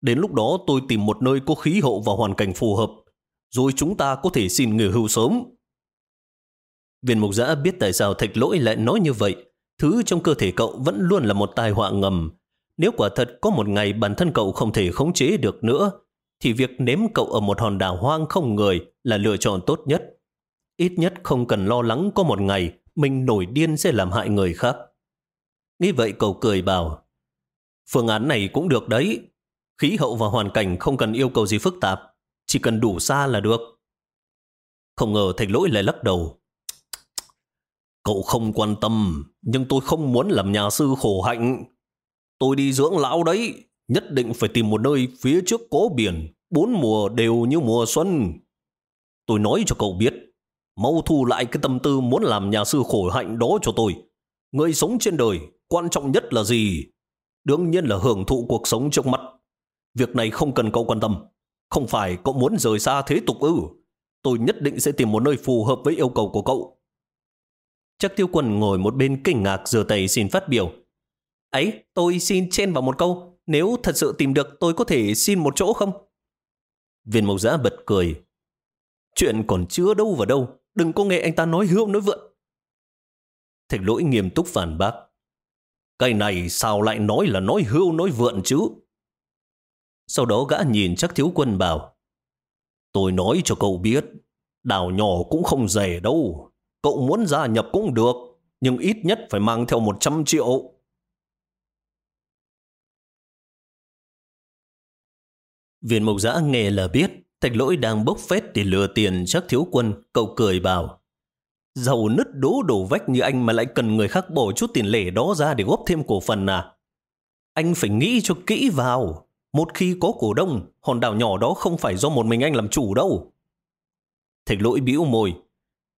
Đến lúc đó tôi tìm một nơi có khí hậu và hoàn cảnh phù hợp, rồi chúng ta có thể xin nghỉ hưu sớm. Viên mục giã biết tại sao thạch lỗi lại nói như vậy. Thứ trong cơ thể cậu vẫn luôn là một tai họa ngầm. Nếu quả thật có một ngày bản thân cậu không thể khống chế được nữa, thì việc ném cậu ở một hòn đảo hoang không người là lựa chọn tốt nhất. Ít nhất không cần lo lắng có một ngày mình nổi điên sẽ làm hại người khác. Nghĩ vậy cậu cười bảo, phương án này cũng được đấy. Khí hậu và hoàn cảnh không cần yêu cầu gì phức tạp, chỉ cần đủ xa là được. Không ngờ thạch lỗi lại lắc đầu. Cậu không quan tâm, nhưng tôi không muốn làm nhà sư khổ hạnh. Tôi đi dưỡng lão đấy, nhất định phải tìm một nơi phía trước cố biển, bốn mùa đều như mùa xuân. Tôi nói cho cậu biết, mau thu lại cái tâm tư muốn làm nhà sư khổ hạnh đó cho tôi. Người sống trên đời, quan trọng nhất là gì? Đương nhiên là hưởng thụ cuộc sống trước mắt. Việc này không cần cậu quan tâm. Không phải cậu muốn rời xa thế tục ư. Tôi nhất định sẽ tìm một nơi phù hợp với yêu cầu của cậu. Chắc tiêu quần ngồi một bên kinh ngạc rửa tay xin phát biểu. Ấy, tôi xin chen vào một câu. Nếu thật sự tìm được tôi có thể xin một chỗ không? Viên mộc giã bật cười. Chuyện còn chưa đâu vào đâu. Đừng có nghe anh ta nói hươu nói vượn. Thạch lỗi nghiêm túc phản bác. Cái này sao lại nói là nói hưu nói vượn chứ? Sau đó gã nhìn chắc thiếu quân bảo. Tôi nói cho cậu biết, đảo nhỏ cũng không rẻ đâu. Cậu muốn gia nhập cũng được, nhưng ít nhất phải mang theo 100 triệu. Viên mộc giã nghe là biết, thạch lỗi đang bốc phét để lừa tiền chắc thiếu quân, cậu cười bảo. Giàu nứt đố đổ vách như anh mà lại cần người khác bỏ chút tiền lẻ đó ra để góp thêm cổ phần à? Anh phải nghĩ cho kỹ vào. Một khi có cổ đông, hòn đảo nhỏ đó không phải do một mình anh làm chủ đâu. Thạch lỗi bĩu môi.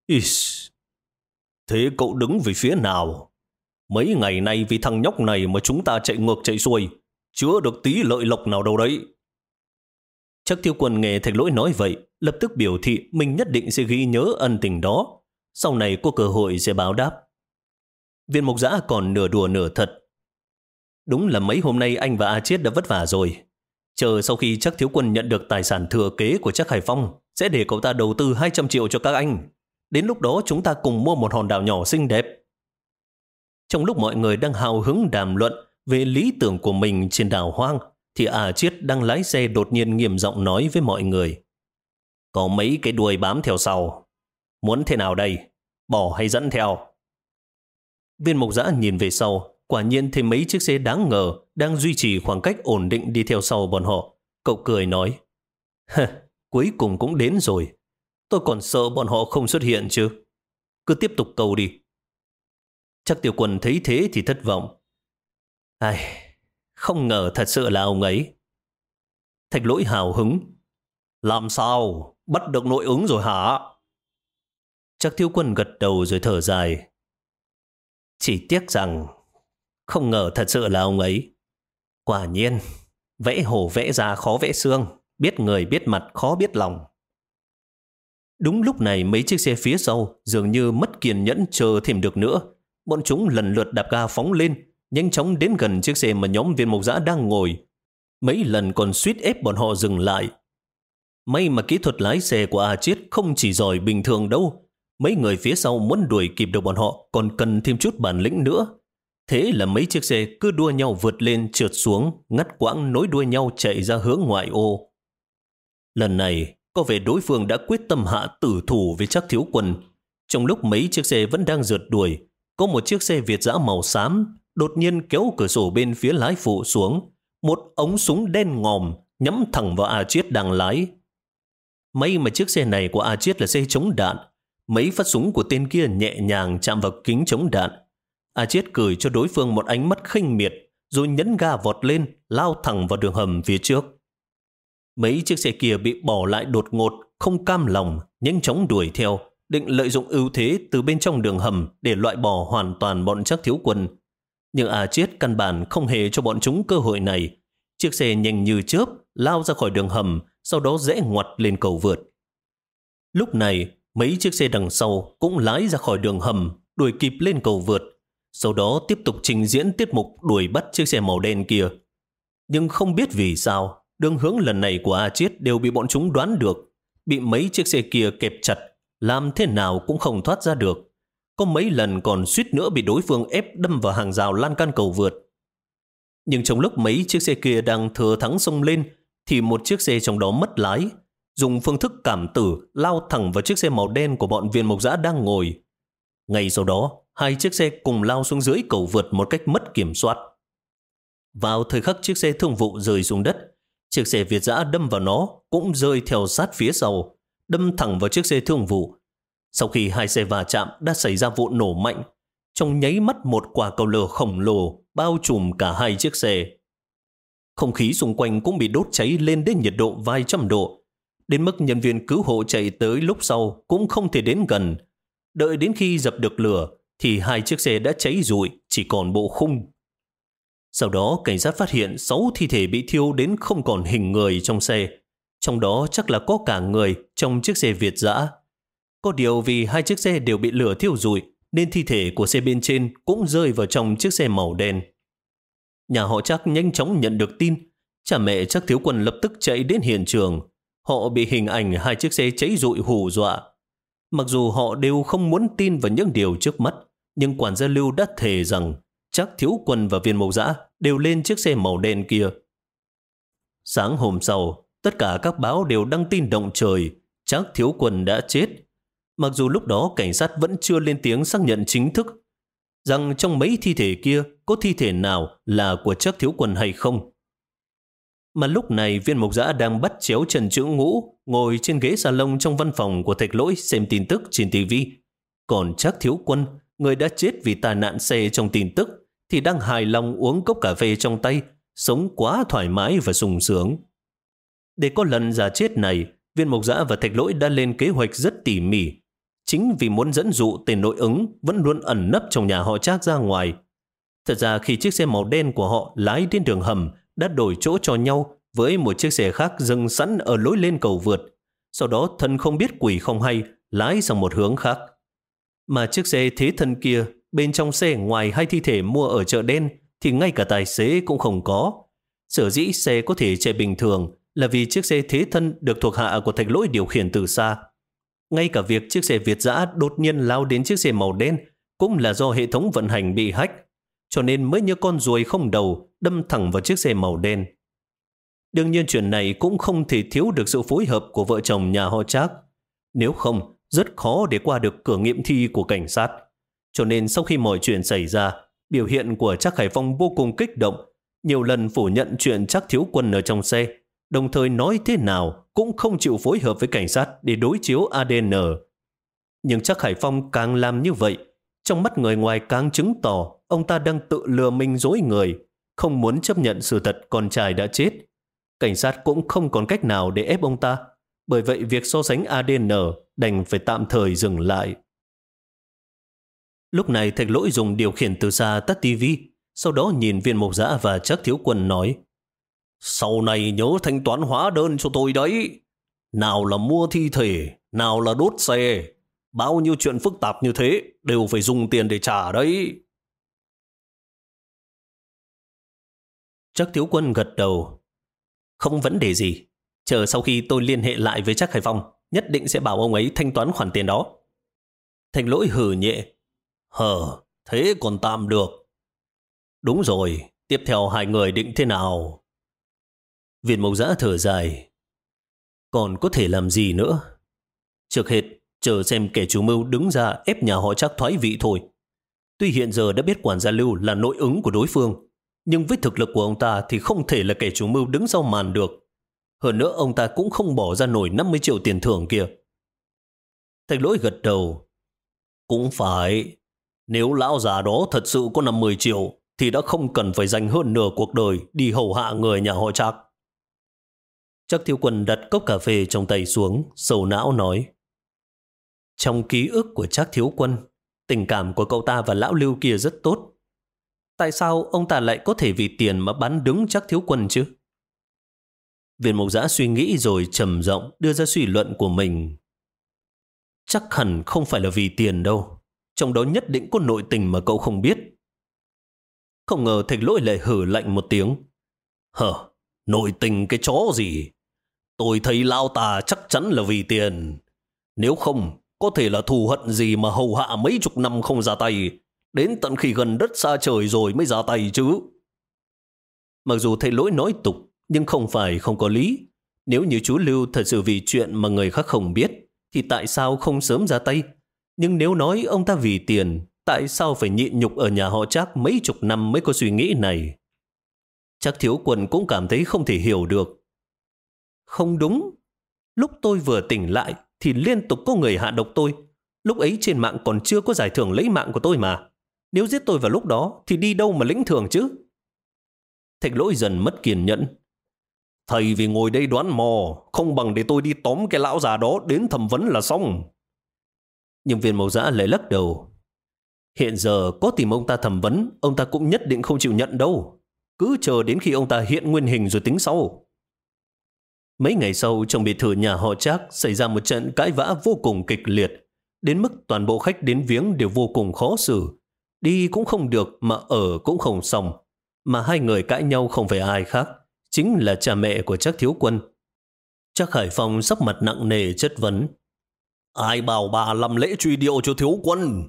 Is, thế cậu đứng về phía nào? Mấy ngày nay vì thằng nhóc này mà chúng ta chạy ngược chạy xuôi, chưa được tí lợi lộc nào đâu đấy. Chắc tiêu quân nghe thạch lỗi nói vậy, lập tức biểu thị mình nhất định sẽ ghi nhớ ân tình đó. Sau này có cơ hội sẽ báo đáp. Viên mục giã còn nửa đùa nửa thật. Đúng là mấy hôm nay anh và A Chiết đã vất vả rồi. Chờ sau khi chắc thiếu quân nhận được tài sản thừa kế của chắc Hải Phong, sẽ để cậu ta đầu tư 200 triệu cho các anh. Đến lúc đó chúng ta cùng mua một hòn đảo nhỏ xinh đẹp. Trong lúc mọi người đang hào hứng đàm luận về lý tưởng của mình trên đảo hoang, thì à chiết đang lái xe đột nhiên nghiêm giọng nói với mọi người. Có mấy cái đuôi bám theo sau. Muốn thế nào đây? Bỏ hay dẫn theo? Viên mộc giã nhìn về sau, quả nhiên thấy mấy chiếc xe đáng ngờ đang duy trì khoảng cách ổn định đi theo sau bọn họ. Cậu cười nói, cuối cùng cũng đến rồi. Tôi còn sợ bọn họ không xuất hiện chứ. Cứ tiếp tục cầu đi. Chắc tiểu quần thấy thế thì thất vọng. Ai, không ngờ thật sự là ông ấy. Thạch lỗi hào hứng. Làm sao? Bắt được nội ứng rồi hả? Chắc thiếu quân gật đầu rồi thở dài. Chỉ tiếc rằng không ngờ thật sự là ông ấy. Quả nhiên, vẽ hổ vẽ ra khó vẽ xương, biết người biết mặt khó biết lòng. Đúng lúc này mấy chiếc xe phía sau dường như mất kiên nhẫn chờ thêm được nữa. Bọn chúng lần lượt đạp ga phóng lên, nhanh chóng đến gần chiếc xe mà nhóm viên mộc giã đang ngồi. Mấy lần còn suýt ép bọn họ dừng lại. May mà kỹ thuật lái xe của A Chiết không chỉ giỏi bình thường đâu. Mấy người phía sau muốn đuổi kịp được bọn họ còn cần thêm chút bản lĩnh nữa. Thế là mấy chiếc xe cứ đua nhau vượt lên trượt xuống, ngắt quãng nối đuôi nhau chạy ra hướng ngoại ô. Lần này, có vẻ đối phương đã quyết tâm hạ tử thủ với chắc thiếu quân. Trong lúc mấy chiếc xe vẫn đang rượt đuổi, có một chiếc xe Việt dã màu xám đột nhiên kéo cửa sổ bên phía lái phụ xuống. Một ống súng đen ngòm nhắm thẳng vào A Chiết đang lái. May mà chiếc xe này của A Chiết là xe chống đạn. Mấy phát súng của tên kia nhẹ nhàng chạm vào kính chống đạn. A Chiết cười cho đối phương một ánh mắt khinh miệt, rồi nhấn ga vọt lên, lao thẳng vào đường hầm phía trước. Mấy chiếc xe kia bị bỏ lại đột ngột, không cam lòng, nhanh chóng đuổi theo, định lợi dụng ưu thế từ bên trong đường hầm để loại bỏ hoàn toàn bọn chắc thiếu quân. Nhưng A Chiết căn bản không hề cho bọn chúng cơ hội này. Chiếc xe nhanh như chớp, lao ra khỏi đường hầm, sau đó rẽ ngoặt lên cầu vượt. Lúc này, mấy chiếc xe đằng sau cũng lái ra khỏi đường hầm, đuổi kịp lên cầu vượt, sau đó tiếp tục trình diễn tiết mục đuổi bắt chiếc xe màu đen kia. Nhưng không biết vì sao, đường hướng lần này của A Chiết đều bị bọn chúng đoán được, bị mấy chiếc xe kia kẹp chặt, làm thế nào cũng không thoát ra được. Có mấy lần còn suýt nữa bị đối phương ép đâm vào hàng rào lan can cầu vượt. Nhưng trong lúc mấy chiếc xe kia đang thừa thắng xông lên, thì một chiếc xe trong đó mất lái, dùng phương thức cảm tử lao thẳng vào chiếc xe màu đen của bọn viên mộc giã đang ngồi. Ngay sau đó, hai chiếc xe cùng lao xuống dưới cầu vượt một cách mất kiểm soát. Vào thời khắc chiếc xe thương vụ rơi xuống đất, chiếc xe Việt giã đâm vào nó cũng rơi theo sát phía sau, đâm thẳng vào chiếc xe thương vụ. Sau khi hai xe va chạm đã xảy ra vụ nổ mạnh, trong nháy mắt một quả cầu lửa khổng lồ bao trùm cả hai chiếc xe. Không khí xung quanh cũng bị đốt cháy lên đến nhiệt độ vài trăm độ. Đến mức nhân viên cứu hộ chạy tới lúc sau cũng không thể đến gần. Đợi đến khi dập được lửa thì hai chiếc xe đã cháy rụi, chỉ còn bộ khung. Sau đó cảnh sát phát hiện 6 thi thể bị thiêu đến không còn hình người trong xe. Trong đó chắc là có cả người trong chiếc xe Việt dã. Có điều vì hai chiếc xe đều bị lửa thiêu rụi nên thi thể của xe bên trên cũng rơi vào trong chiếc xe màu đen. Nhà họ chắc nhanh chóng nhận được tin. Cha mẹ chắc thiếu quân lập tức chạy đến hiện trường. Họ bị hình ảnh hai chiếc xe cháy rụi hù dọa. Mặc dù họ đều không muốn tin vào những điều trước mắt, nhưng quản gia Lưu đã thề rằng chắc thiếu quân và viên mộc dã đều lên chiếc xe màu đen kia. Sáng hôm sau, tất cả các báo đều đăng tin động trời, chắc thiếu quân đã chết. Mặc dù lúc đó cảnh sát vẫn chưa lên tiếng xác nhận chính thức rằng trong mấy thi thể kia có thi thể nào là của chắc thiếu quân hay không. Mà lúc này viên mộc giã đang bắt chéo trần chữ ngũ ngồi trên ghế salon trong văn phòng của thạch lỗi xem tin tức trên TV. Còn chắc thiếu quân, người đã chết vì tai nạn xe trong tin tức, thì đang hài lòng uống cốc cà phê trong tay, sống quá thoải mái và sung sướng. Để có lần giả chết này, viên mộc giã và thạch lỗi đã lên kế hoạch rất tỉ mỉ chính vì muốn dẫn dụ tên nội ứng vẫn luôn ẩn nấp trong nhà họ Trác ra ngoài. Thật ra khi chiếc xe màu đen của họ lái đến đường hầm đã đổi chỗ cho nhau với một chiếc xe khác dừng sẵn ở lối lên cầu vượt. Sau đó thân không biết quỷ không hay lái sang một hướng khác. Mà chiếc xe thế thân kia, bên trong xe ngoài hai thi thể mua ở chợ đen thì ngay cả tài xế cũng không có. Sở dĩ xe có thể chạy bình thường là vì chiếc xe thế thân được thuộc hạ của thạch lỗi điều khiển từ xa. Ngay cả việc chiếc xe Việt giã đột nhiên lao đến chiếc xe màu đen cũng là do hệ thống vận hành bị hack. cho nên mới như con ruồi không đầu đâm thẳng vào chiếc xe màu đen. Đương nhiên chuyện này cũng không thể thiếu được sự phối hợp của vợ chồng nhà họ Trác. Nếu không, rất khó để qua được cửa nghiệm thi của cảnh sát. Cho nên sau khi mọi chuyện xảy ra, biểu hiện của Trác Hải Phong vô cùng kích động, nhiều lần phủ nhận chuyện Trác thiếu quân ở trong xe, đồng thời nói thế nào cũng không chịu phối hợp với cảnh sát để đối chiếu ADN. Nhưng chắc Hải Phong càng làm như vậy, trong mắt người ngoài càng chứng tỏ ông ta đang tự lừa mình dối người, không muốn chấp nhận sự thật con trai đã chết. Cảnh sát cũng không còn cách nào để ép ông ta, bởi vậy việc so sánh ADN đành phải tạm thời dừng lại. Lúc này thạch lỗi dùng điều khiển từ xa tắt tivi, sau đó nhìn viên mộc giã và chắc thiếu quân nói sau này nhớ thanh toán hóa đơn cho tôi đấy. Nào là mua thi thể, nào là đốt xe. Bao nhiêu chuyện phức tạp như thế đều phải dùng tiền để trả đấy. Chắc thiếu quân gật đầu. Không vấn đề gì. Chờ sau khi tôi liên hệ lại với chắc Hải Phong, nhất định sẽ bảo ông ấy thanh toán khoản tiền đó. Thành lỗi hử nhẹ. Hờ, thế còn tạm được. Đúng rồi, tiếp theo hai người định thế nào? Viện mộc giã thở dài. Còn có thể làm gì nữa? Trước hết, chờ xem kẻ chủ mưu đứng ra ép nhà họ chắc thoái vị thôi. Tuy hiện giờ đã biết quản gia lưu là nội ứng của đối phương, nhưng với thực lực của ông ta thì không thể là kẻ chủ mưu đứng sau màn được. Hơn nữa ông ta cũng không bỏ ra nổi 50 triệu tiền thưởng kia. Thạch lỗi gật đầu. Cũng phải. Nếu lão già đó thật sự có 50 triệu thì đã không cần phải dành hơn nửa cuộc đời đi hầu hạ người nhà họ chắc. Chắc thiếu quân đặt cốc cà phê trong tay xuống, sầu não nói. Trong ký ức của chắc thiếu quân, tình cảm của cậu ta và lão lưu kia rất tốt. Tại sao ông ta lại có thể vì tiền mà bắn đứng chắc thiếu quân chứ? Viện mục giã suy nghĩ rồi trầm rộng đưa ra suy luận của mình. Chắc hẳn không phải là vì tiền đâu. Trong đó nhất định có nội tình mà cậu không biết. Không ngờ thạch lỗi lại hử lạnh một tiếng. Hờ, nội tình cái chó gì? Tôi thấy lao tà chắc chắn là vì tiền. Nếu không, có thể là thù hận gì mà hầu hạ mấy chục năm không ra tay. Đến tận khi gần đất xa trời rồi mới ra tay chứ. Mặc dù thầy lỗi nói tục, nhưng không phải không có lý. Nếu như chú Lưu thật sự vì chuyện mà người khác không biết, thì tại sao không sớm ra tay? Nhưng nếu nói ông ta vì tiền, tại sao phải nhịn nhục ở nhà họ chắc mấy chục năm mới có suy nghĩ này? Chắc thiếu quần cũng cảm thấy không thể hiểu được. Không đúng. Lúc tôi vừa tỉnh lại thì liên tục có người hạ độc tôi. Lúc ấy trên mạng còn chưa có giải thưởng lấy mạng của tôi mà. Nếu giết tôi vào lúc đó thì đi đâu mà lĩnh thưởng chứ? Thạch lỗi dần mất kiên nhẫn. Thầy vì ngồi đây đoán mò, không bằng để tôi đi tóm cái lão già đó đến thẩm vấn là xong. Nhưng viên mẫu giã lại lắc đầu. Hiện giờ có tìm ông ta thẩm vấn, ông ta cũng nhất định không chịu nhận đâu. Cứ chờ đến khi ông ta hiện nguyên hình rồi tính sau. Mấy ngày sau, trong biệt thự nhà họ Trác xảy ra một trận cãi vã vô cùng kịch liệt, đến mức toàn bộ khách đến viếng đều vô cùng khó xử. Đi cũng không được mà ở cũng không xong. Mà hai người cãi nhau không phải ai khác, chính là cha mẹ của Trác thiếu quân. Trác Hải Phong sắp mặt nặng nề chất vấn. Ai bảo bà làm lễ truy điệu cho thiếu quân?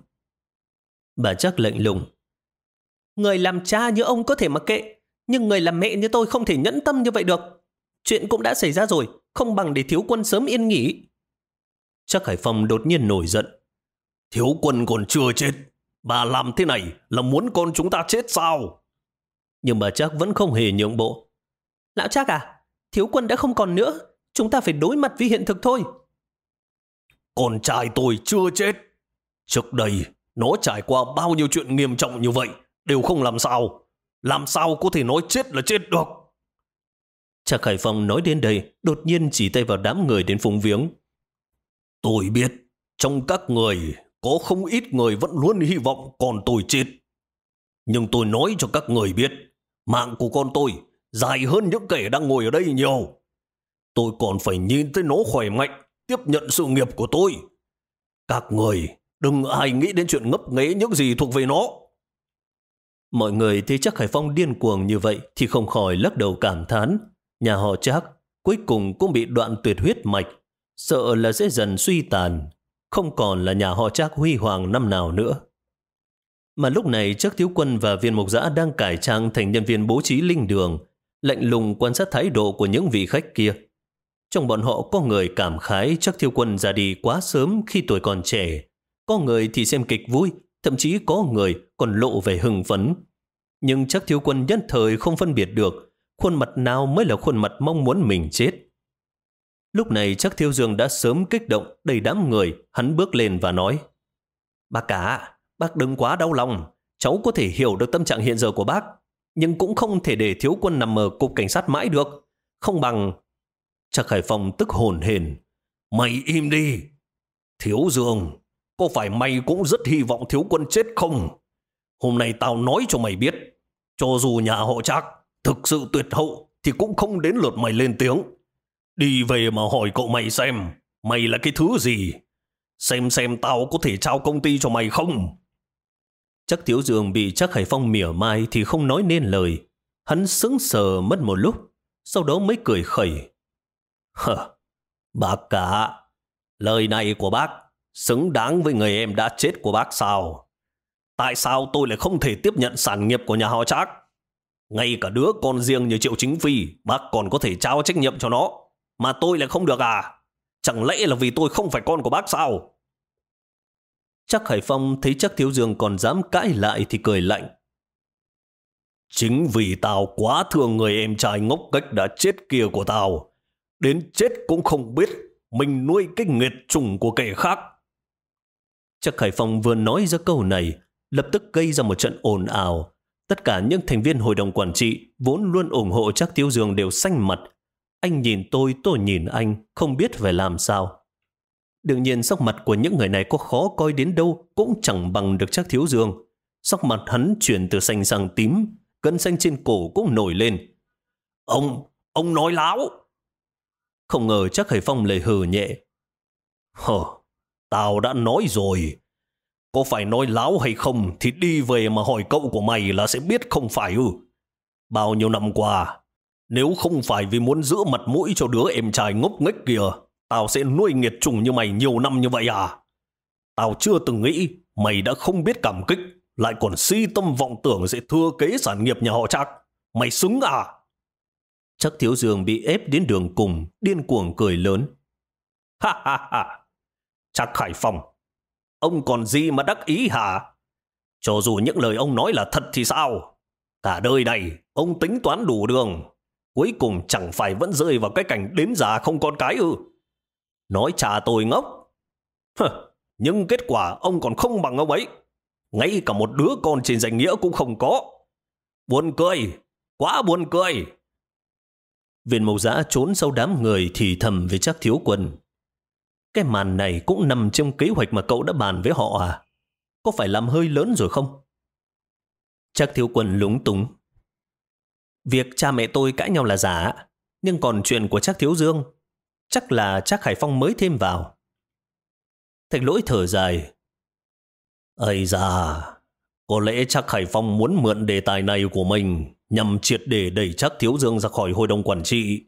Bà Trác lệnh lùng. Người làm cha như ông có thể mặc kệ, nhưng người làm mẹ như tôi không thể nhẫn tâm như vậy được. Chuyện cũng đã xảy ra rồi, không bằng để thiếu quân sớm yên nghỉ. Chắc Hải Phong đột nhiên nổi giận. Thiếu quân còn chưa chết. Bà làm thế này là muốn con chúng ta chết sao? Nhưng bà chắc vẫn không hề nhượng bộ. Lão chắc à, thiếu quân đã không còn nữa. Chúng ta phải đối mặt với hiện thực thôi. Con trai tôi chưa chết. Trước đây, nó trải qua bao nhiêu chuyện nghiêm trọng như vậy, đều không làm sao. Làm sao có thể nói chết là chết được? Trà Hải Phong nói đến đây, đột nhiên chỉ tay vào đám người đến phúng viếng. Tôi biết, trong các người có không ít người vẫn luôn hy vọng còn tôi chết. Nhưng tôi nói cho các người biết, mạng của con tôi dài hơn những kẻ đang ngồi ở đây nhiều. Tôi còn phải nhìn thấy nó khỏe mạnh, tiếp nhận sự nghiệp của tôi. Các người đừng ai nghĩ đến chuyện ngấp nghé những gì thuộc về nó. Mọi người thấy chắc Hải Phong điên cuồng như vậy thì không khỏi lắc đầu cảm thán. Nhà họ chắc cuối cùng cũng bị đoạn tuyệt huyết mạch, sợ là sẽ dần suy tàn không còn là nhà họ Trác huy hoàng năm nào nữa. Mà lúc này chắc thiếu quân và viên mục giã đang cải trang thành nhân viên bố trí linh đường, lạnh lùng quan sát thái độ của những vị khách kia. Trong bọn họ có người cảm khái chắc thiếu quân ra đi quá sớm khi tuổi còn trẻ. Có người thì xem kịch vui, thậm chí có người còn lộ về hưng phấn. Nhưng chắc thiếu quân nhất thời không phân biệt được khuôn mặt nào mới là khuôn mặt mong muốn mình chết. Lúc này chắc thiếu dương đã sớm kích động đầy đám người, hắn bước lên và nói Bác cả, bác đừng quá đau lòng, cháu có thể hiểu được tâm trạng hiện giờ của bác, nhưng cũng không thể để thiếu quân nằm ở cục cảnh sát mãi được. Không bằng... Chắc Hải Phong tức hồn hền. Mày im đi! Thiếu Dương, có phải mày cũng rất hy vọng thiếu quân chết không? Hôm nay tao nói cho mày biết, cho dù nhà họ chắc thực sự tuyệt hậu thì cũng không đến lượt mày lên tiếng. Đi về mà hỏi cậu mày xem, mày là cái thứ gì? Xem xem tao có thể trao công ty cho mày không? Chắc Thiếu Dương bị chắc Hải Phong mỉa mai thì không nói nên lời. Hắn sững sờ mất một lúc, sau đó mới cười khẩy. Hờ, bác cả, lời này của bác xứng đáng với người em đã chết của bác sao? Tại sao tôi lại không thể tiếp nhận sản nghiệp của nhà họ Trác? Ngay cả đứa con riêng như Triệu Chính Phi, bác còn có thể trao trách nhiệm cho nó. Mà tôi lại không được à? Chẳng lẽ là vì tôi không phải con của bác sao? Chắc Hải Phong thấy chắc Thiếu Dương còn dám cãi lại thì cười lạnh. Chính vì tao quá thương người em trai ngốc cách đã chết kia của tao. Đến chết cũng không biết mình nuôi cái nghiệt trùng của kẻ khác. Chắc Hải Phong vừa nói ra câu này, lập tức gây ra một trận ồn ào. Tất cả những thành viên hội đồng quản trị vốn luôn ủng hộ chắc Thiếu Dương đều xanh mặt. Anh nhìn tôi, tôi nhìn anh, không biết phải làm sao. Đương nhiên sắc mặt của những người này có khó coi đến đâu cũng chẳng bằng được chắc thiếu dương. Sắc mặt hắn chuyển từ xanh sang tím, cân xanh trên cổ cũng nổi lên. Ông, ông nói láo. Không ngờ chắc Hải Phong lời hừ nhẹ. Hờ, tao đã nói rồi. Có phải nói láo hay không thì đi về mà hỏi cậu của mày là sẽ biết không phải ư. Bao nhiêu năm qua, nếu không phải vì muốn giữ mặt mũi cho đứa em trai ngốc nghếch kìa, Tao sẽ nuôi nghiệt trùng như mày nhiều năm như vậy à? Tao chưa từng nghĩ mày đã không biết cảm kích, lại còn si tâm vọng tưởng sẽ thưa kế sản nghiệp nhà họ chắc. Mày xứng à? Chắc thiếu dương bị ép đến đường cùng, điên cuồng cười lớn. Ha ha ha! Chắc Hải Phòng, ông còn gì mà đắc ý hả? Cho dù những lời ông nói là thật thì sao? Cả đời này, ông tính toán đủ đường. Cuối cùng chẳng phải vẫn rơi vào cái cảnh đến già không con cái ư. Nói cha tôi ngốc. Hờ, nhưng kết quả ông còn không bằng ông ấy. Ngay cả một đứa con trên danh nghĩa cũng không có. Buồn cười, quá buồn cười. Viên mộc giã trốn sau đám người thì thầm với chắc thiếu quân. Cái màn này cũng nằm trong kế hoạch mà cậu đã bàn với họ à? Có phải làm hơi lớn rồi không? Chắc thiếu quân lúng túng. Việc cha mẹ tôi cãi nhau là giả, nhưng còn chuyện của chắc thiếu dương Chắc là chắc Hải Phong mới thêm vào. Thạch lỗi thở dài. Ây da, có lẽ chắc Hải Phong muốn mượn đề tài này của mình nhằm triệt để đẩy chắc Thiếu Dương ra khỏi hội đồng quản trị.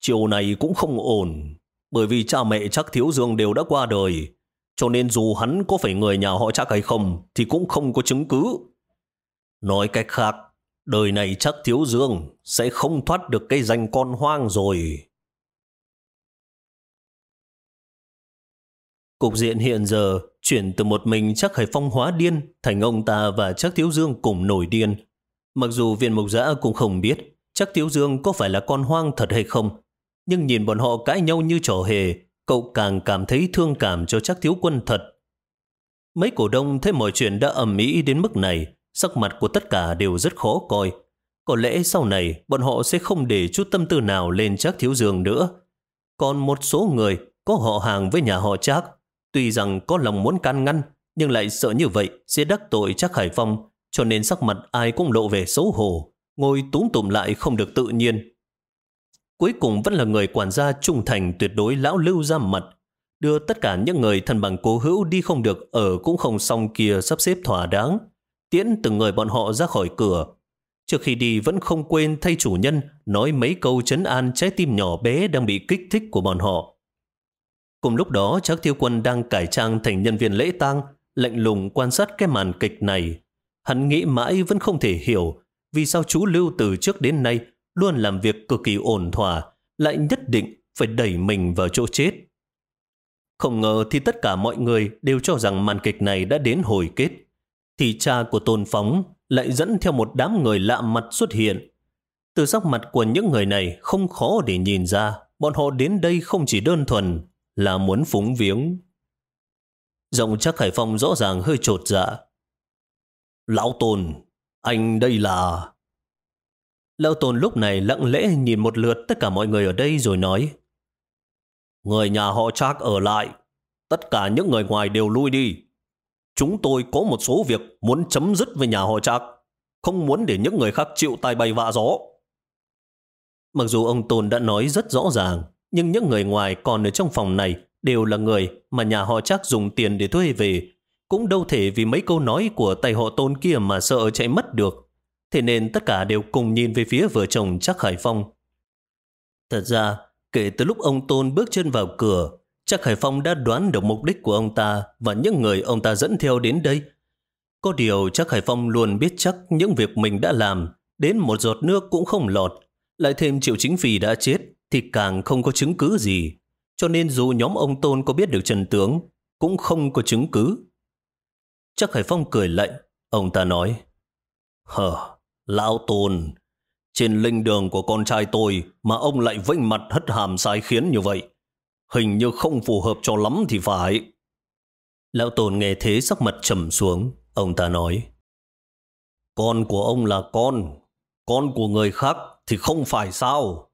Chiều này cũng không ổn, bởi vì cha mẹ chắc Thiếu Dương đều đã qua đời, cho nên dù hắn có phải người nhà họ chắc hay không thì cũng không có chứng cứ. Nói cách khác, đời này chắc Thiếu Dương sẽ không thoát được cái danh con hoang rồi. Cục diện hiện giờ chuyển từ một mình chắc Hải Phong hóa điên thành ông ta và chắc Thiếu Dương cùng nổi điên. Mặc dù viên mục giã cũng không biết chắc Thiếu Dương có phải là con hoang thật hay không. Nhưng nhìn bọn họ cãi nhau như trò hề, cậu càng cảm thấy thương cảm cho chắc Thiếu Quân thật. Mấy cổ đông thấy mọi chuyện đã ầm ĩ đến mức này, sắc mặt của tất cả đều rất khó coi. Có lẽ sau này bọn họ sẽ không để chút tâm tư nào lên chắc Thiếu Dương nữa. Còn một số người có họ hàng với nhà họ chắc Tuy rằng có lòng muốn can ngăn, nhưng lại sợ như vậy sẽ đắc tội chắc Hải Phong, cho nên sắc mặt ai cũng lộ về xấu hổ, ngồi túm tụm lại không được tự nhiên. Cuối cùng vẫn là người quản gia trung thành tuyệt đối lão lưu ra mặt, đưa tất cả những người thân bằng cố hữu đi không được ở cũng không xong kia sắp xếp thỏa đáng, tiễn từng người bọn họ ra khỏi cửa. Trước khi đi vẫn không quên thay chủ nhân nói mấy câu chấn an trái tim nhỏ bé đang bị kích thích của bọn họ. Cùng lúc đó Trác tiêu quân đang cải trang thành nhân viên lễ tang, lạnh lùng quan sát cái màn kịch này. Hắn nghĩ mãi vẫn không thể hiểu vì sao chú Lưu từ trước đến nay luôn làm việc cực kỳ ổn thỏa, lại nhất định phải đẩy mình vào chỗ chết. Không ngờ thì tất cả mọi người đều cho rằng màn kịch này đã đến hồi kết. Thì cha của Tôn Phóng lại dẫn theo một đám người lạ mặt xuất hiện. Từ sắc mặt của những người này không khó để nhìn ra bọn họ đến đây không chỉ đơn thuần là muốn phúng viếng. Giọng chắc Hải Phong rõ ràng hơi trột dạ. Lão Tôn, anh đây là... Lão Tôn lúc này lặng lẽ nhìn một lượt tất cả mọi người ở đây rồi nói Người nhà họ Trác ở lại, tất cả những người ngoài đều lui đi. Chúng tôi có một số việc muốn chấm dứt với nhà họ Trác, không muốn để những người khác chịu tai bay vạ gió. Mặc dù ông Tôn đã nói rất rõ ràng, nhưng những người ngoài còn ở trong phòng này đều là người mà nhà họ Trác dùng tiền để thuê về. Cũng đâu thể vì mấy câu nói của tay họ Tôn kia mà sợ chạy mất được. Thế nên tất cả đều cùng nhìn về phía vợ chồng Trác Hải Phong. Thật ra, kể từ lúc ông Tôn bước chân vào cửa, Trác Hải Phong đã đoán được mục đích của ông ta và những người ông ta dẫn theo đến đây. Có điều Trác Hải Phong luôn biết chắc những việc mình đã làm, đến một giọt nước cũng không lọt, lại thêm triệu chính vì đã chết thì càng không có chứng cứ gì. Cho nên dù nhóm ông Tôn có biết được trần tướng, cũng không có chứng cứ. Chắc Hải Phong cười lạnh, ông ta nói, Hờ, Lão Tôn, trên linh đường của con trai tôi mà ông lại vinh mặt hất hàm sai khiến như vậy. Hình như không phù hợp cho lắm thì phải. Lão Tôn nghe thế sắc mặt trầm xuống, ông ta nói, Con của ông là con, con của người khác thì không phải sao.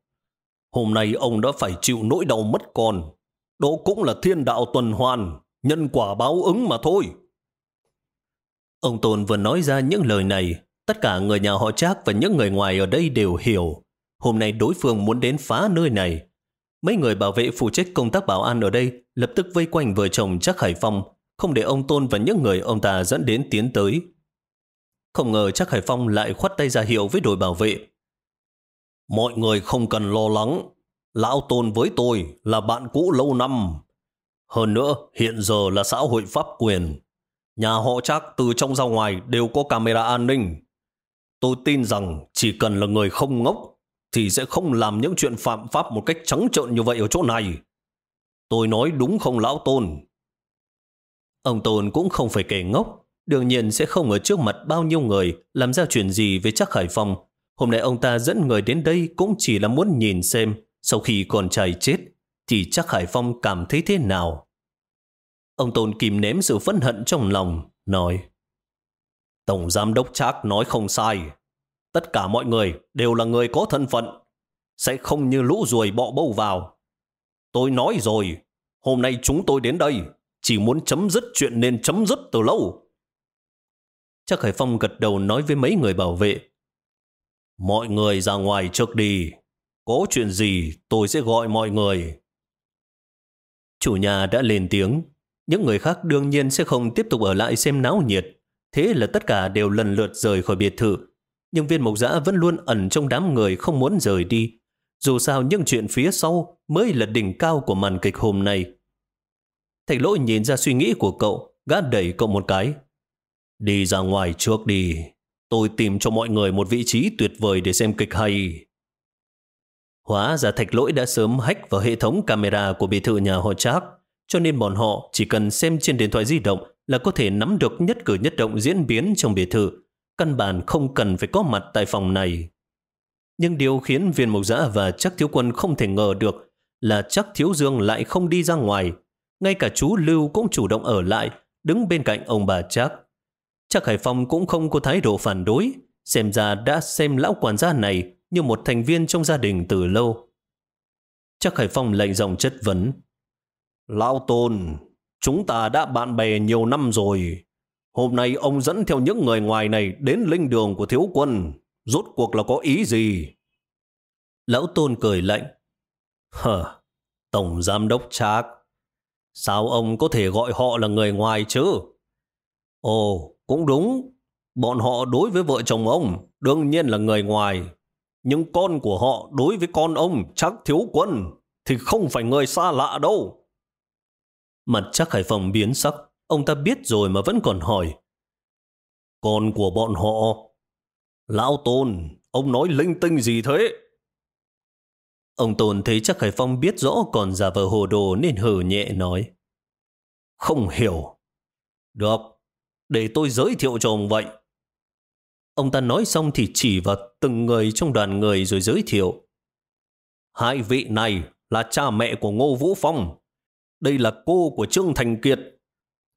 Hôm nay ông đã phải chịu nỗi đau mất con. Đó cũng là thiên đạo tuần hoàn, nhân quả báo ứng mà thôi. Ông Tôn vừa nói ra những lời này, tất cả người nhà họ Trác và những người ngoài ở đây đều hiểu. Hôm nay đối phương muốn đến phá nơi này. Mấy người bảo vệ phụ trách công tác bảo an ở đây lập tức vây quanh vợ chồng Trác Hải Phong, không để ông Tôn và những người ông ta dẫn đến tiến tới. Không ngờ Trác Hải Phong lại khoát tay ra hiệu với đội bảo vệ, Mọi người không cần lo lắng. Lão Tôn với tôi là bạn cũ lâu năm. Hơn nữa, hiện giờ là xã hội pháp quyền. Nhà họ Trác từ trong ra ngoài đều có camera an ninh. Tôi tin rằng chỉ cần là người không ngốc thì sẽ không làm những chuyện phạm pháp một cách trắng trợn như vậy ở chỗ này. Tôi nói đúng không lão Tôn? Ông Tôn cũng không phải kẻ ngốc, đương nhiên sẽ không ở trước mặt bao nhiêu người làm ra chuyện gì với chắc Hải Phong Hôm nay ông ta dẫn người đến đây cũng chỉ là muốn nhìn xem sau khi con trai chết thì chắc Hải Phong cảm thấy thế nào. Ông Tôn kìm ném sự phẫn hận trong lòng, nói Tổng Giám Đốc Trác nói không sai. Tất cả mọi người đều là người có thân phận, sẽ không như lũ ruồi bọ bâu vào. Tôi nói rồi, hôm nay chúng tôi đến đây chỉ muốn chấm dứt chuyện nên chấm dứt từ lâu. Chắc Hải Phong gật đầu nói với mấy người bảo vệ Mọi người ra ngoài trước đi. Có chuyện gì tôi sẽ gọi mọi người. Chủ nhà đã lên tiếng. Những người khác đương nhiên sẽ không tiếp tục ở lại xem náo nhiệt. Thế là tất cả đều lần lượt rời khỏi biệt thự. Nhưng viên mộc giã vẫn luôn ẩn trong đám người không muốn rời đi. Dù sao những chuyện phía sau mới là đỉnh cao của màn kịch hôm nay. Thạch lỗi nhìn ra suy nghĩ của cậu, gã đẩy cậu một cái. Đi ra ngoài trước đi. Tôi tìm cho mọi người một vị trí tuyệt vời để xem kịch hay. Hóa ra thạch lỗi đã sớm hack vào hệ thống camera của biệt thự nhà họ Trác, cho nên bọn họ chỉ cần xem trên điện thoại di động là có thể nắm được nhất cử nhất động diễn biến trong biệt thự, căn bản không cần phải có mặt tại phòng này. Nhưng điều khiến viên mục giã và chắc thiếu quân không thể ngờ được là chắc thiếu dương lại không đi ra ngoài. Ngay cả chú Lưu cũng chủ động ở lại, đứng bên cạnh ông bà chắc. Chắc Hải Phong cũng không có thái độ phản đối, xem ra đã xem lão quản gia này như một thành viên trong gia đình từ lâu. Chắc Hải Phong lệnh giọng chất vấn. Lão Tôn, chúng ta đã bạn bè nhiều năm rồi. Hôm nay ông dẫn theo những người ngoài này đến linh đường của thiếu quân. Rốt cuộc là có ý gì? Lão Tôn cười lạnh. Hờ, Tổng Giám Đốc Trác. Sao ông có thể gọi họ là người ngoài chứ? Ồ, cũng đúng, bọn họ đối với vợ chồng ông đương nhiên là người ngoài. Nhưng con của họ đối với con ông chắc thiếu quân thì không phải người xa lạ đâu. Mặt chắc Hải Phòng biến sắc, Ông ta biết rồi mà vẫn còn hỏi. Con của bọn họ. Lão Tôn, ông nói linh tinh gì thế? Ông Tôn thấy chắc Khải Phong biết rõ còn giả vờ hồ đồ nên hờ nhẹ nói. Không hiểu. Được, để tôi giới thiệu cho ông vậy. Ông ta nói xong thì chỉ vào từng người trong đoàn người rồi giới thiệu. Hai vị này là cha mẹ của Ngô Vũ Phong. Đây là cô của Trương Thành Kiệt.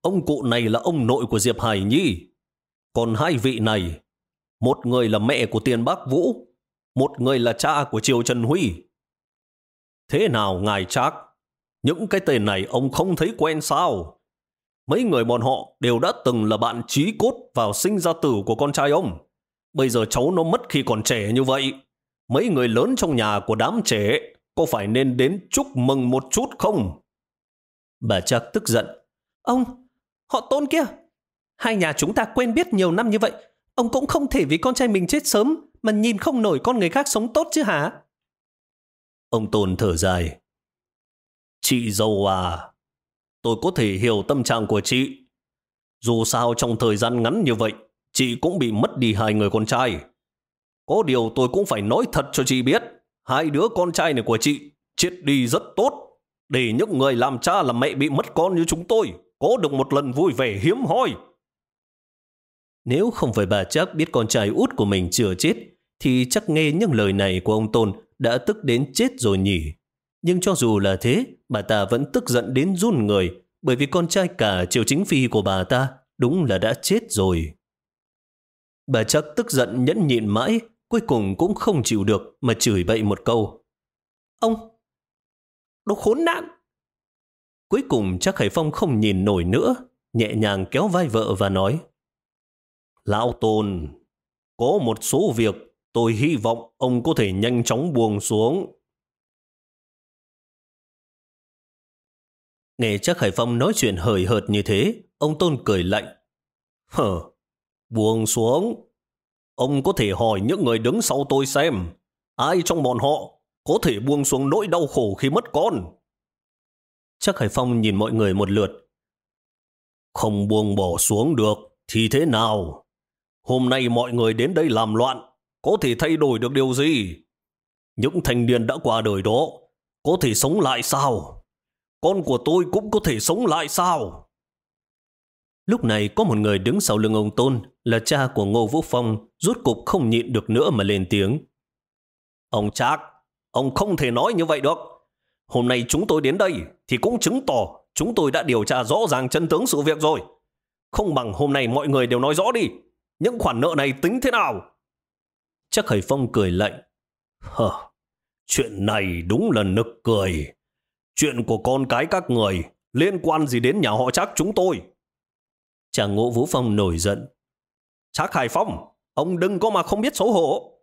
Ông cụ này là ông nội của Diệp Hải Nhi. Còn hai vị này, một người là mẹ của Tiền Bác Vũ, một người là cha của Triều Trần Huy. Thế nào ngài chắc? Những cái tên này ông không thấy quen sao? Mấy người bọn họ đều đã từng là bạn trí cốt vào sinh ra tử của con trai ông. Bây giờ cháu nó mất khi còn trẻ như vậy. Mấy người lớn trong nhà của đám trẻ có phải nên đến chúc mừng một chút không? Bà chắc tức giận. Ông, họ tôn kia. Hai nhà chúng ta quen biết nhiều năm như vậy. Ông cũng không thể vì con trai mình chết sớm mà nhìn không nổi con người khác sống tốt chứ hả? Ông Tôn thở dài. Chị dâu à, tôi có thể hiểu tâm trạng của chị. Dù sao trong thời gian ngắn như vậy, chị cũng bị mất đi hai người con trai. Có điều tôi cũng phải nói thật cho chị biết, hai đứa con trai này của chị chết đi rất tốt, để những người làm cha làm mẹ bị mất con như chúng tôi có được một lần vui vẻ hiếm hoi. Nếu không phải bà chắc biết con trai út của mình chưa chết, thì chắc nghe những lời này của ông Tôn đã tức đến chết rồi nhỉ. Nhưng cho dù là thế, bà ta vẫn tức giận đến run người, bởi vì con trai cả Triều Chính Phi của bà ta đúng là đã chết rồi. Bà chắc tức giận nhẫn nhịn mãi, cuối cùng cũng không chịu được mà chửi bậy một câu. Ông! Đồ khốn nạn! Cuối cùng chắc Hải Phong không nhìn nổi nữa, nhẹ nhàng kéo vai vợ và nói Lão Tôn, có một số việc tôi hy vọng ông có thể nhanh chóng buông xuống. Nghe chắc Hải Phong nói chuyện hời hợt như thế, ông Tôn cười lạnh. Hờ, buông xuống. Ông có thể hỏi những người đứng sau tôi xem, ai trong bọn họ có thể buông xuống nỗi đau khổ khi mất con. Chắc Hải Phong nhìn mọi người một lượt. Không buông bỏ xuống được thì thế nào? Hôm nay mọi người đến đây làm loạn, có thể thay đổi được điều gì? Những thanh niên đã qua đời đó, có thể sống lại sao? Con của tôi cũng có thể sống lại sao? Lúc này có một người đứng sau lưng ông Tôn là cha của Ngô Vũ Phong rút cục không nhịn được nữa mà lên tiếng. Ông Trác, ông không thể nói như vậy được. Hôm nay chúng tôi đến đây thì cũng chứng tỏ chúng tôi đã điều tra rõ ràng chân tướng sự việc rồi. Không bằng hôm nay mọi người đều nói rõ đi. Những khoản nợ này tính thế nào? Chắc Hải Phong cười lạnh. Hờ, chuyện này đúng là nực cười. Chuyện của con cái các người liên quan gì đến nhà họ chắc chúng tôi? Chàng Ngô Vũ Phong nổi giận. Chắc Hải Phong, ông đừng có mà không biết xấu hổ.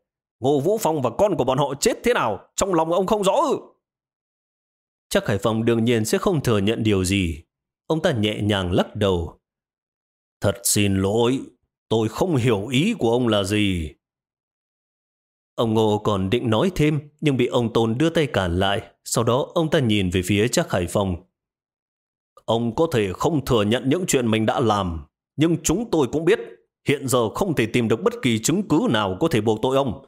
Ngô Vũ Phong và con của bọn họ chết thế nào, trong lòng ông không rõ ư. Chắc Hải Phong đương nhiên sẽ không thừa nhận điều gì. Ông ta nhẹ nhàng lắc đầu. Thật xin lỗi, tôi không hiểu ý của ông là gì. Ông Ngô còn định nói thêm, nhưng bị ông Tôn đưa tay cản lại. Sau đó ông ta nhìn về phía chắc Hải Phong. Ông có thể không thừa nhận những chuyện mình đã làm, nhưng chúng tôi cũng biết hiện giờ không thể tìm được bất kỳ chứng cứ nào có thể buộc tội ông.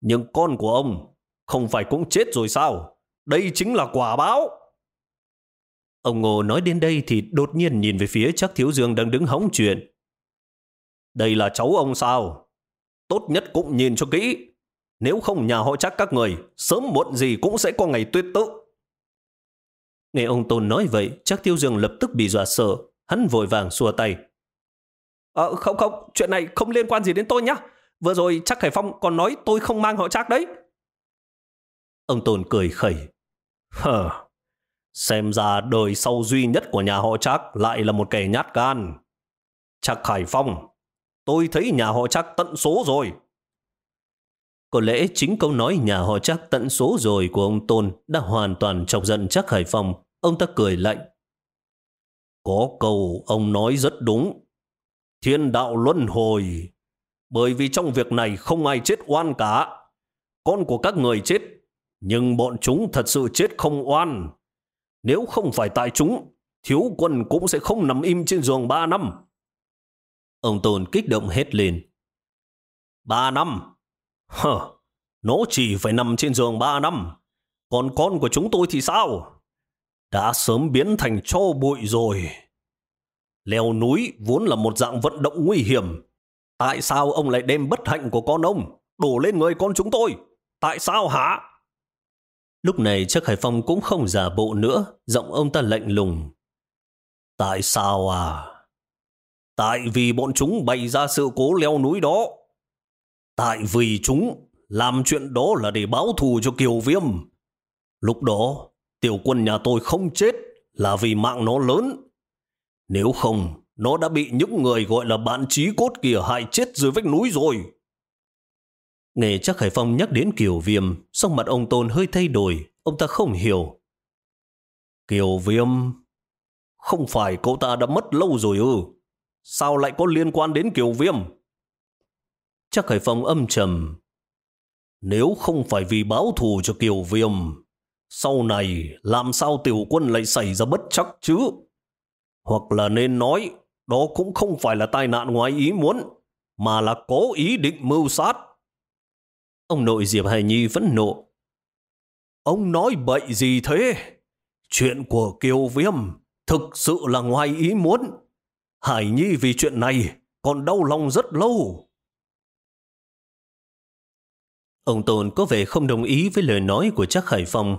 Nhưng con của ông không phải cũng chết rồi sao? Đây chính là quả báo. Ông Ngô nói đến đây thì đột nhiên nhìn về phía chắc Thiếu Dương đang đứng hóng chuyện. Đây là cháu ông sao? Tốt nhất cũng nhìn cho kỹ. Nếu không nhà họ chắc các người, sớm muộn gì cũng sẽ có ngày tuyệt tự. Nghe ông Tôn nói vậy, chắc Tiêu Dương lập tức bị dọa sợ. Hắn vội vàng xua tay. Ờ, không không, chuyện này không liên quan gì đến tôi nhá. Vừa rồi chắc Khải Phong còn nói tôi không mang họ chắc đấy. Ông Tôn cười khẩy. Hờ, xem ra đời sau duy nhất của nhà họ chắc lại là một kẻ nhát gan. Chắc Khải Phong, tôi thấy nhà họ chắc tận số rồi. Có lẽ chính câu nói nhà họ chắc tận số rồi của ông Tôn đã hoàn toàn chọc giận chắc Hải Phong. Ông ta cười lạnh. Có câu ông nói rất đúng. Thiên đạo luân hồi. Bởi vì trong việc này không ai chết oan cả. Con của các người chết. Nhưng bọn chúng thật sự chết không oan. Nếu không phải tại chúng, thiếu quân cũng sẽ không nằm im trên giường ba năm. Ông Tôn kích động hết lên. Ba năm? Hờ, nó chỉ phải nằm trên giường ba năm. Còn con của chúng tôi thì sao? Đã sớm biến thành cho bụi rồi. Leo núi vốn là một dạng vận động nguy hiểm. Tại sao ông lại đem bất hạnh của con ông đổ lên người con chúng tôi? Tại sao hả? Lúc này chắc Hải Phong cũng không giả bộ nữa, giọng ông ta lạnh lùng. Tại sao à? Tại vì bọn chúng bày ra sự cố leo núi đó. Tại vì chúng làm chuyện đó là để báo thù cho Kiều Viêm. Lúc đó, tiểu quân nhà tôi không chết là vì mạng nó lớn. Nếu không, nó đã bị những người gọi là bạn trí cốt kia hại chết dưới vách núi rồi. Nghe chắc Hải Phong nhắc đến Kiều Viêm, song mặt ông Tôn hơi thay đổi, ông ta không hiểu. Kiều Viêm, không phải cậu ta đã mất lâu rồi ư? Sao lại có liên quan đến Kiều Viêm? Chắc Hải Phong âm trầm. Nếu không phải vì báo thù cho Kiều Viêm, sau này làm sao tiểu quân lại xảy ra bất chắc chứ? Hoặc là nên nói, đó cũng không phải là tai nạn ngoài ý muốn, mà là cố ý định mưu sát. Ông nội Diệp Hải Nhi vẫn nộ. Ông nói bậy gì thế? Chuyện của Kiều Viêm thực sự là ngoài ý muốn. Hải Nhi vì chuyện này còn đau lòng rất lâu. Ông Tôn có vẻ không đồng ý với lời nói của Trác Hải Phong.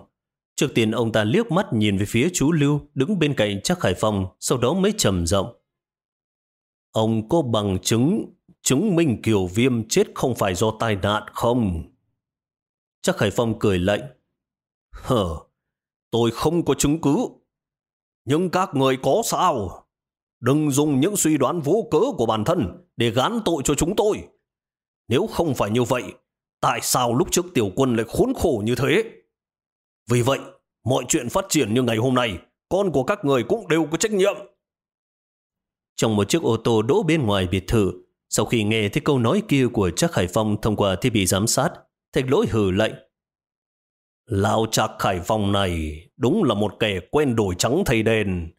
Trước tiên ông ta liếc mắt nhìn về phía chú Lưu đứng bên cạnh Trác Hải Phong, sau đó mới trầm giọng. Ông có bằng chứng chứng minh Kiều Viêm chết không phải do tai nạn không? Chắc Hải Phong cười lạnh. Hờ, tôi không có chứng cứ. Nhưng các người có sao? Đừng dùng những suy đoán vô cớ của bản thân để gán tội cho chúng tôi. Nếu không phải như vậy, tại sao lúc trước tiểu quân lại khốn khổ như thế? Vì vậy, mọi chuyện phát triển như ngày hôm nay, con của các người cũng đều có trách nhiệm. Trong một chiếc ô tô đỗ bên ngoài biệt thự, sau khi nghe thấy câu nói kia của Trác Hải Phong thông qua thiết bị giám sát, thạch lỗi hừ lệnh. Lão Trác Hải Phong này đúng là một kẻ quen đổi trắng thay đen.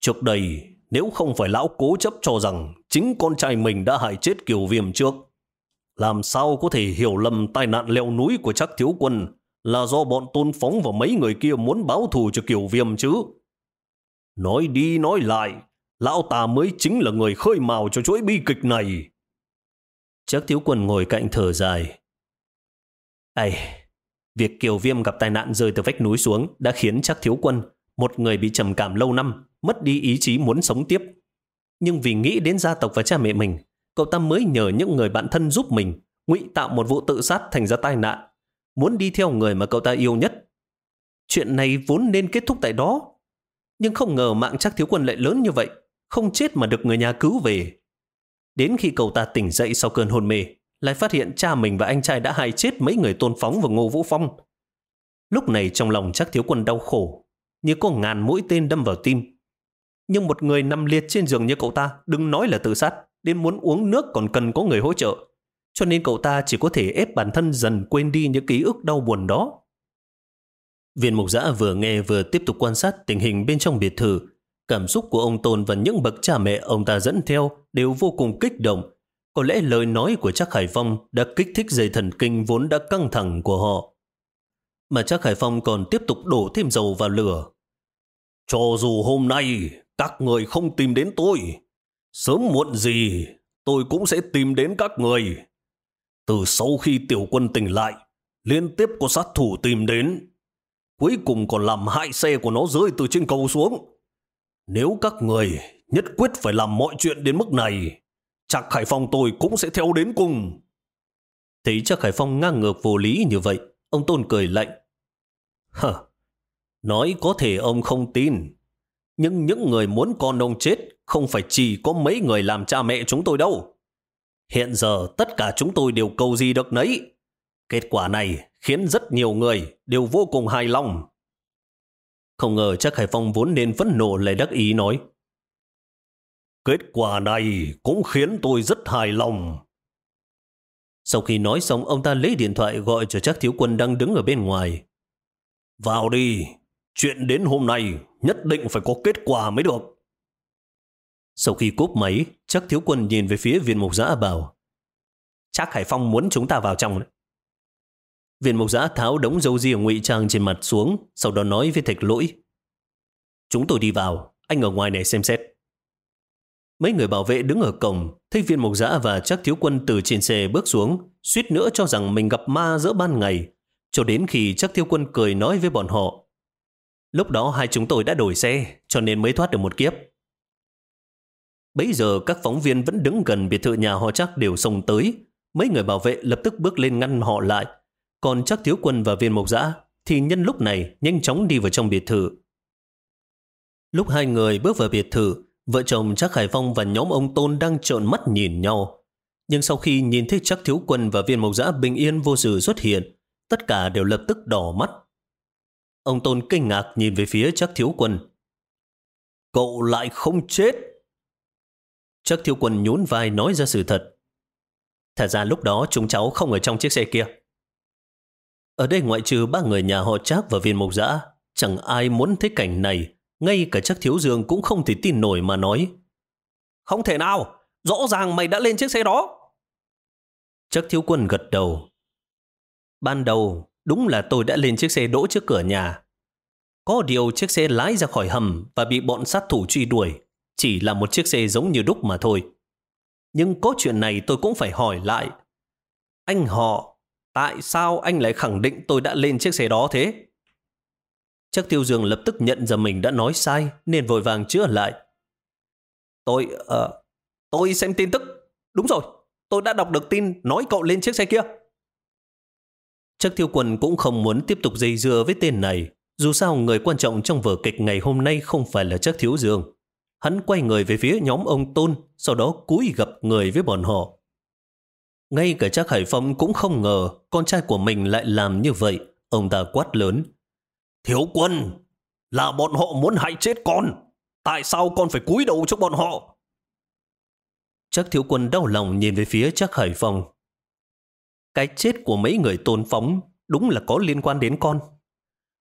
Trước đây, nếu không phải lão cố chấp cho rằng chính con trai mình đã hại chết Kiều Viêm trước, làm sao có thể hiểu lầm tai nạn leo núi của Trác thiếu quân là do bọn tôn phóng và mấy người kia muốn báo thù cho Kiều Viêm chứ? Nói đi nói lại, lão ta mới chính là người khơi mào cho chuỗi bi kịch này. Chắc thiếu quân ngồi cạnh thở dài. Ây, việc Kiều Viêm gặp tai nạn rơi từ vách núi xuống đã khiến chắc thiếu quân, một người bị trầm cảm lâu năm, mất đi ý chí muốn sống tiếp. Nhưng vì nghĩ đến gia tộc và cha mẹ mình, cậu ta mới nhờ những người bạn thân giúp mình, ngụy tạo một vụ tự sát thành ra tai nạn, muốn đi theo người mà cậu ta yêu nhất. Chuyện này vốn nên kết thúc tại đó, nhưng không ngờ mạng chắc thiếu quân lại lớn như vậy không chết mà được người nhà cứu về. Đến khi cậu ta tỉnh dậy sau cơn hôn mê, lại phát hiện cha mình và anh trai đã hại chết mấy người tôn phóng và ngô vũ phong. Lúc này trong lòng chắc thiếu quân đau khổ, như có ngàn mũi tên đâm vào tim. Nhưng một người nằm liệt trên giường như cậu ta, đừng nói là tự sát, đến muốn uống nước còn cần có người hỗ trợ. Cho nên cậu ta chỉ có thể ép bản thân dần quên đi những ký ức đau buồn đó. Viên mục giã vừa nghe vừa tiếp tục quan sát tình hình bên trong biệt thự, Cảm xúc của ông Tôn và những bậc cha mẹ ông ta dẫn theo đều vô cùng kích động. Có lẽ lời nói của trác Hải Phong đã kích thích dây thần kinh vốn đã căng thẳng của họ. Mà trác Hải Phong còn tiếp tục đổ thêm dầu vào lửa. Cho dù hôm nay các người không tìm đến tôi, sớm muộn gì tôi cũng sẽ tìm đến các người. Từ sau khi tiểu quân tỉnh lại, liên tiếp có sát thủ tìm đến. Cuối cùng còn làm hại xe của nó rơi từ trên cầu xuống. Nếu các người nhất quyết phải làm mọi chuyện đến mức này, chắc Khải Phong tôi cũng sẽ theo đến cùng. Thấy chắc Khải Phong ngang ngược vô lý như vậy, ông Tôn cười lạnh. Hờ, nói có thể ông không tin, nhưng những người muốn con ông chết không phải chỉ có mấy người làm cha mẹ chúng tôi đâu. Hiện giờ tất cả chúng tôi đều cầu gì được nấy. Kết quả này khiến rất nhiều người đều vô cùng hài lòng. Không ngờ chắc Hải Phong vốn nên phẫn nộ lại đắc ý nói. Kết quả này cũng khiến tôi rất hài lòng. Sau khi nói xong, ông ta lấy điện thoại gọi cho chắc thiếu quân đang đứng ở bên ngoài. Vào đi, Chuyện đến hôm nay nhất định phải có kết quả mới được. Sau khi cúp máy, chắc thiếu quân nhìn về phía viên mục giã bảo Chắc Hải Phong muốn chúng ta vào trong đấy. Viên Mộc giã tháo đống dâu riêng ngụy trang trên mặt xuống, sau đó nói với thạch lỗi. Chúng tôi đi vào, anh ở ngoài này xem xét. Mấy người bảo vệ đứng ở cổng, thấy viên Mộc giã và chắc thiếu quân từ trên xe bước xuống, suýt nữa cho rằng mình gặp ma giữa ban ngày, cho đến khi chắc thiếu quân cười nói với bọn họ. Lúc đó hai chúng tôi đã đổi xe, cho nên mới thoát được một kiếp. Bây giờ các phóng viên vẫn đứng gần biệt thự nhà họ chắc đều xông tới. Mấy người bảo vệ lập tức bước lên ngăn họ lại. Còn chắc thiếu quân và viên mộc dã thì nhân lúc này nhanh chóng đi vào trong biệt thự. Lúc hai người bước vào biệt thự, vợ chồng chắc Hải Phong và nhóm ông Tôn đang trợn mắt nhìn nhau. Nhưng sau khi nhìn thấy chắc thiếu quân và viên mộc dã bình yên vô sự xuất hiện, tất cả đều lập tức đỏ mắt. Ông Tôn kinh ngạc nhìn về phía chắc thiếu quân. Cậu lại không chết. Chắc thiếu quân nhún vai nói ra sự thật. Thật ra lúc đó chúng cháu không ở trong chiếc xe kia. Ở đây ngoại trừ ba người nhà họ Trác và viên mộc dã, chẳng ai muốn thấy cảnh này. Ngay cả chắc thiếu dương cũng không thể tin nổi mà nói. Không thể nào, rõ ràng mày đã lên chiếc xe đó. Chắc thiếu quân gật đầu. Ban đầu, đúng là tôi đã lên chiếc xe đỗ trước cửa nhà. Có điều chiếc xe lái ra khỏi hầm và bị bọn sát thủ truy đuổi. Chỉ là một chiếc xe giống như đúc mà thôi. Nhưng có chuyện này tôi cũng phải hỏi lại. Anh họ, tại sao anh lại khẳng định tôi đã lên chiếc xe đó thế? Chắc Tiêu Dương lập tức nhận ra mình đã nói sai nên vội vàng chữa lại. Tôi, uh, tôi xem tin tức. Đúng rồi, tôi đã đọc được tin nói cậu lên chiếc xe kia. Chắc Tiêu Quân cũng không muốn tiếp tục dây dưa với tên này. Dù sao người quan trọng trong vở kịch ngày hôm nay không phải là chắc Thiếu Dương. Hắn quay người về phía nhóm ông Tôn, sau đó cúi gặp người với bọn họ. Ngay cả chắc Hải Phong cũng không ngờ con trai của mình lại làm như vậy. Ông ta quát lớn. Thiếu quân, là bọn họ muốn hại chết con. Tại sao con phải cúi đầu cho bọn họ? Chắc thiếu quân đau lòng nhìn về phía chắc Hải Phong. Cái chết của mấy người tôn phóng đúng là có liên quan đến con.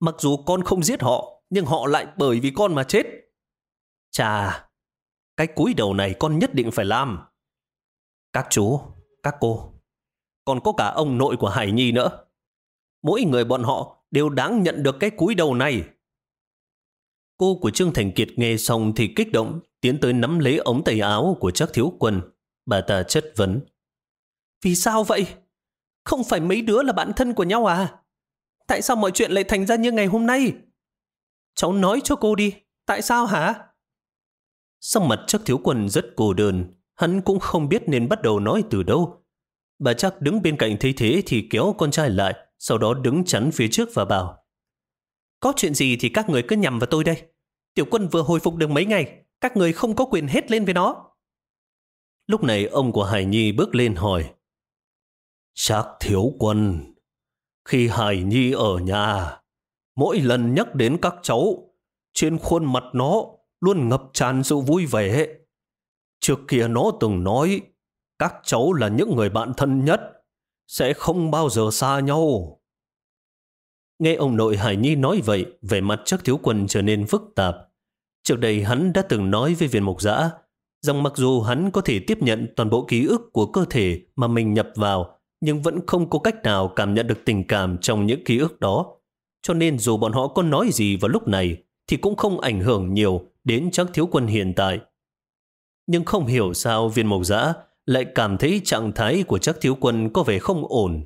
Mặc dù con không giết họ, nhưng họ lại bởi vì con mà chết. Chà, cái cúi đầu này con nhất định phải làm. Các chú, các cô, còn có cả ông nội của Hải Nhi nữa. Mỗi người bọn họ đều đáng nhận được cái cúi đầu này. Cô của Trương Thành Kiệt nghe xong thì kích động, tiến tới nắm lấy ống tay áo của chắc thiếu quân. Bà ta chất vấn. Vì sao vậy? Không phải mấy đứa là bạn thân của nhau à? Tại sao mọi chuyện lại thành ra như ngày hôm nay? Cháu nói cho cô đi, tại sao hả? Sắc mặt chắc thiếu quân rất cô đơn, hắn cũng không biết nên bắt đầu nói từ đâu. Bà chắc đứng bên cạnh thấy thế thì kéo con trai lại, sau đó đứng chắn phía trước và bảo Có chuyện gì thì các người cứ nhầm vào tôi đây. Tiểu quân vừa hồi phục được mấy ngày, các người không có quyền hết lên với nó. Lúc này ông của Hải Nhi bước lên hỏi Chắc thiếu quân, khi Hải Nhi ở nhà, mỗi lần nhắc đến các cháu, trên khuôn mặt nó luôn ngập tràn sự vui vẻ. Trước kia nó từng nói, các cháu là những người bạn thân nhất, sẽ không bao giờ xa nhau. Nghe ông nội Hải Nhi nói vậy, vẻ mặt chắc thiếu quân trở nên phức tạp. Trước đây hắn đã từng nói với viên mục giã rằng mặc dù hắn có thể tiếp nhận toàn bộ ký ức của cơ thể mà mình nhập vào, nhưng vẫn không có cách nào cảm nhận được tình cảm trong những ký ức đó. Cho nên dù bọn họ có nói gì vào lúc này, thì cũng không ảnh hưởng nhiều đến chắc thiếu quân hiện tại. Nhưng không hiểu sao viên mộc giã lại cảm thấy trạng thái của chắc thiếu quân có vẻ không ổn.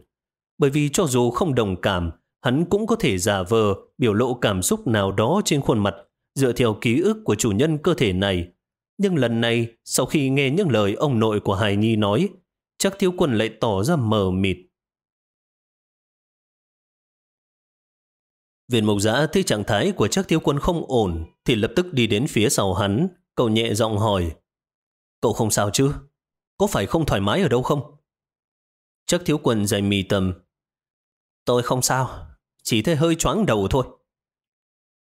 Bởi vì cho dù không đồng cảm, hắn cũng có thể giả vờ biểu lộ cảm xúc nào đó trên khuôn mặt dựa theo ký ức của chủ nhân cơ thể này. Nhưng lần này, sau khi nghe những lời ông nội của Hải Nhi nói, chắc thiếu quân lại tỏ ra mờ mịt. Viên mộc giã thấy trạng thái của chắc thiếu quân không ổn thì lập tức đi đến phía sau hắn. Cậu nhẹ giọng hỏi Cậu không sao chứ? Có phải không thoải mái ở đâu không? Chắc thiếu quân dày mì tầm Tôi không sao, chỉ thấy hơi choáng đầu thôi.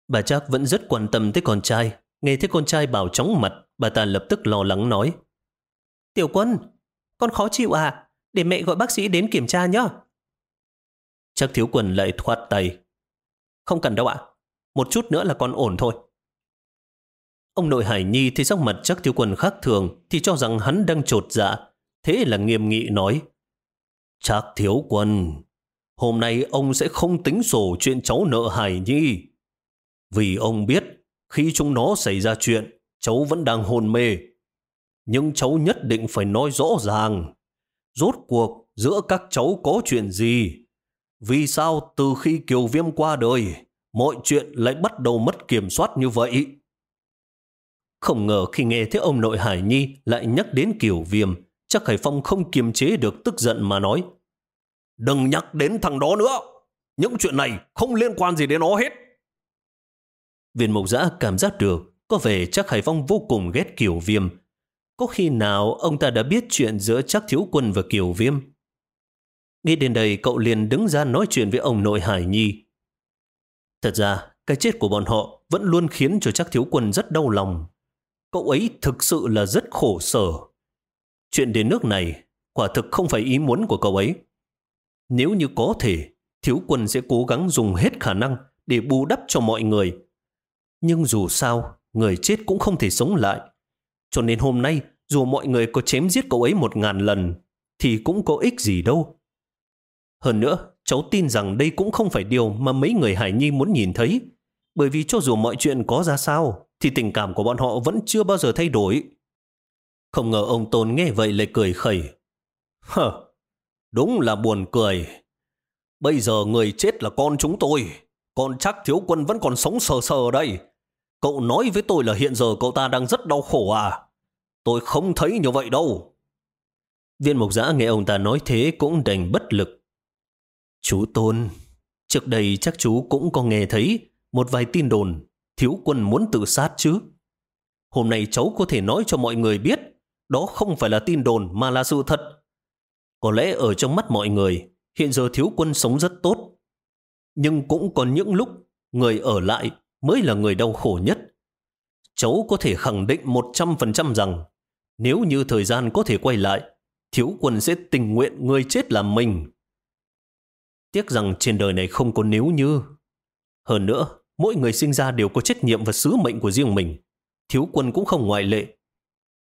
Bà chắc vẫn rất quan tâm tới con trai. Nghe thấy con trai bảo chóng mặt, bà ta lập tức lo lắng nói. Tiểu quân, con khó chịu à? Để mẹ gọi bác sĩ đến kiểm tra nhé. Chắc thiếu quần lại thoát tay. Không cần đâu ạ. một chút nữa là con ổn thôi. Ông nội Hải Nhi thì sắc mặt chắc thiếu quân khác thường thì cho rằng hắn đang trột dạ. Thế là nghiêm nghị nói Chắc thiếu quân, hôm nay ông sẽ không tính sổ chuyện cháu nợ Hải Nhi. Vì ông biết khi chúng nó xảy ra chuyện, cháu vẫn đang hôn mê. Nhưng cháu nhất định phải nói rõ ràng. Rốt cuộc giữa các cháu có chuyện gì? Vì sao từ khi Kiều Viêm qua đời, mọi chuyện lại bắt đầu mất kiểm soát như vậy? Không ngờ khi nghe thấy ông nội Hải Nhi lại nhắc đến Kiều Viêm, chắc Hải Phong không kiềm chế được tức giận mà nói. Đừng nhắc đến thằng đó nữa. Những chuyện này không liên quan gì đến nó hết. Viên Mộc giã cảm giác được có vẻ chắc Hải Phong vô cùng ghét Kiều Viêm. Có khi nào ông ta đã biết chuyện giữa chắc thiếu quân và Kiều Viêm? Nghĩ đến đây cậu liền đứng ra nói chuyện với ông nội Hải Nhi. Thật ra, cái chết của bọn họ vẫn luôn khiến cho chắc thiếu quân rất đau lòng. Cậu ấy thực sự là rất khổ sở. Chuyện đến nước này quả thực không phải ý muốn của cậu ấy. Nếu như có thể, thiếu quân sẽ cố gắng dùng hết khả năng để bù đắp cho mọi người. Nhưng dù sao, người chết cũng không thể sống lại. Cho nên hôm nay, dù mọi người có chém giết cậu ấy một ngàn lần, thì cũng có ích gì đâu. Hơn nữa, cháu tin rằng đây cũng không phải điều mà mấy người Hải Nhi muốn nhìn thấy. Bởi vì cho dù mọi chuyện có ra sao, thì tình cảm của bọn họ vẫn chưa bao giờ thay đổi. Không ngờ ông Tôn nghe vậy lại cười khẩy. Hờ, đúng là buồn cười. Bây giờ người chết là con chúng tôi, con chắc thiếu quân vẫn còn sống sờ sờ đây. Cậu nói với tôi là hiện giờ cậu ta đang rất đau khổ à? Tôi không thấy như vậy đâu. Viên mục giã nghe ông ta nói thế cũng đành bất lực. Chú Tôn, trước đây chắc chú cũng có nghe thấy một vài tin đồn thiếu quân muốn tự sát chứ. Hôm nay cháu có thể nói cho mọi người biết đó không phải là tin đồn mà là sự thật. Có lẽ ở trong mắt mọi người hiện giờ thiếu quân sống rất tốt. Nhưng cũng còn những lúc người ở lại mới là người đau khổ nhất. Cháu có thể khẳng định 100% rằng nếu như thời gian có thể quay lại, thiếu quân sẽ tình nguyện người chết là mình. Tiếc rằng trên đời này không có nếu như. Hơn nữa, mỗi người sinh ra đều có trách nhiệm và sứ mệnh của riêng mình. Thiếu quân cũng không ngoại lệ.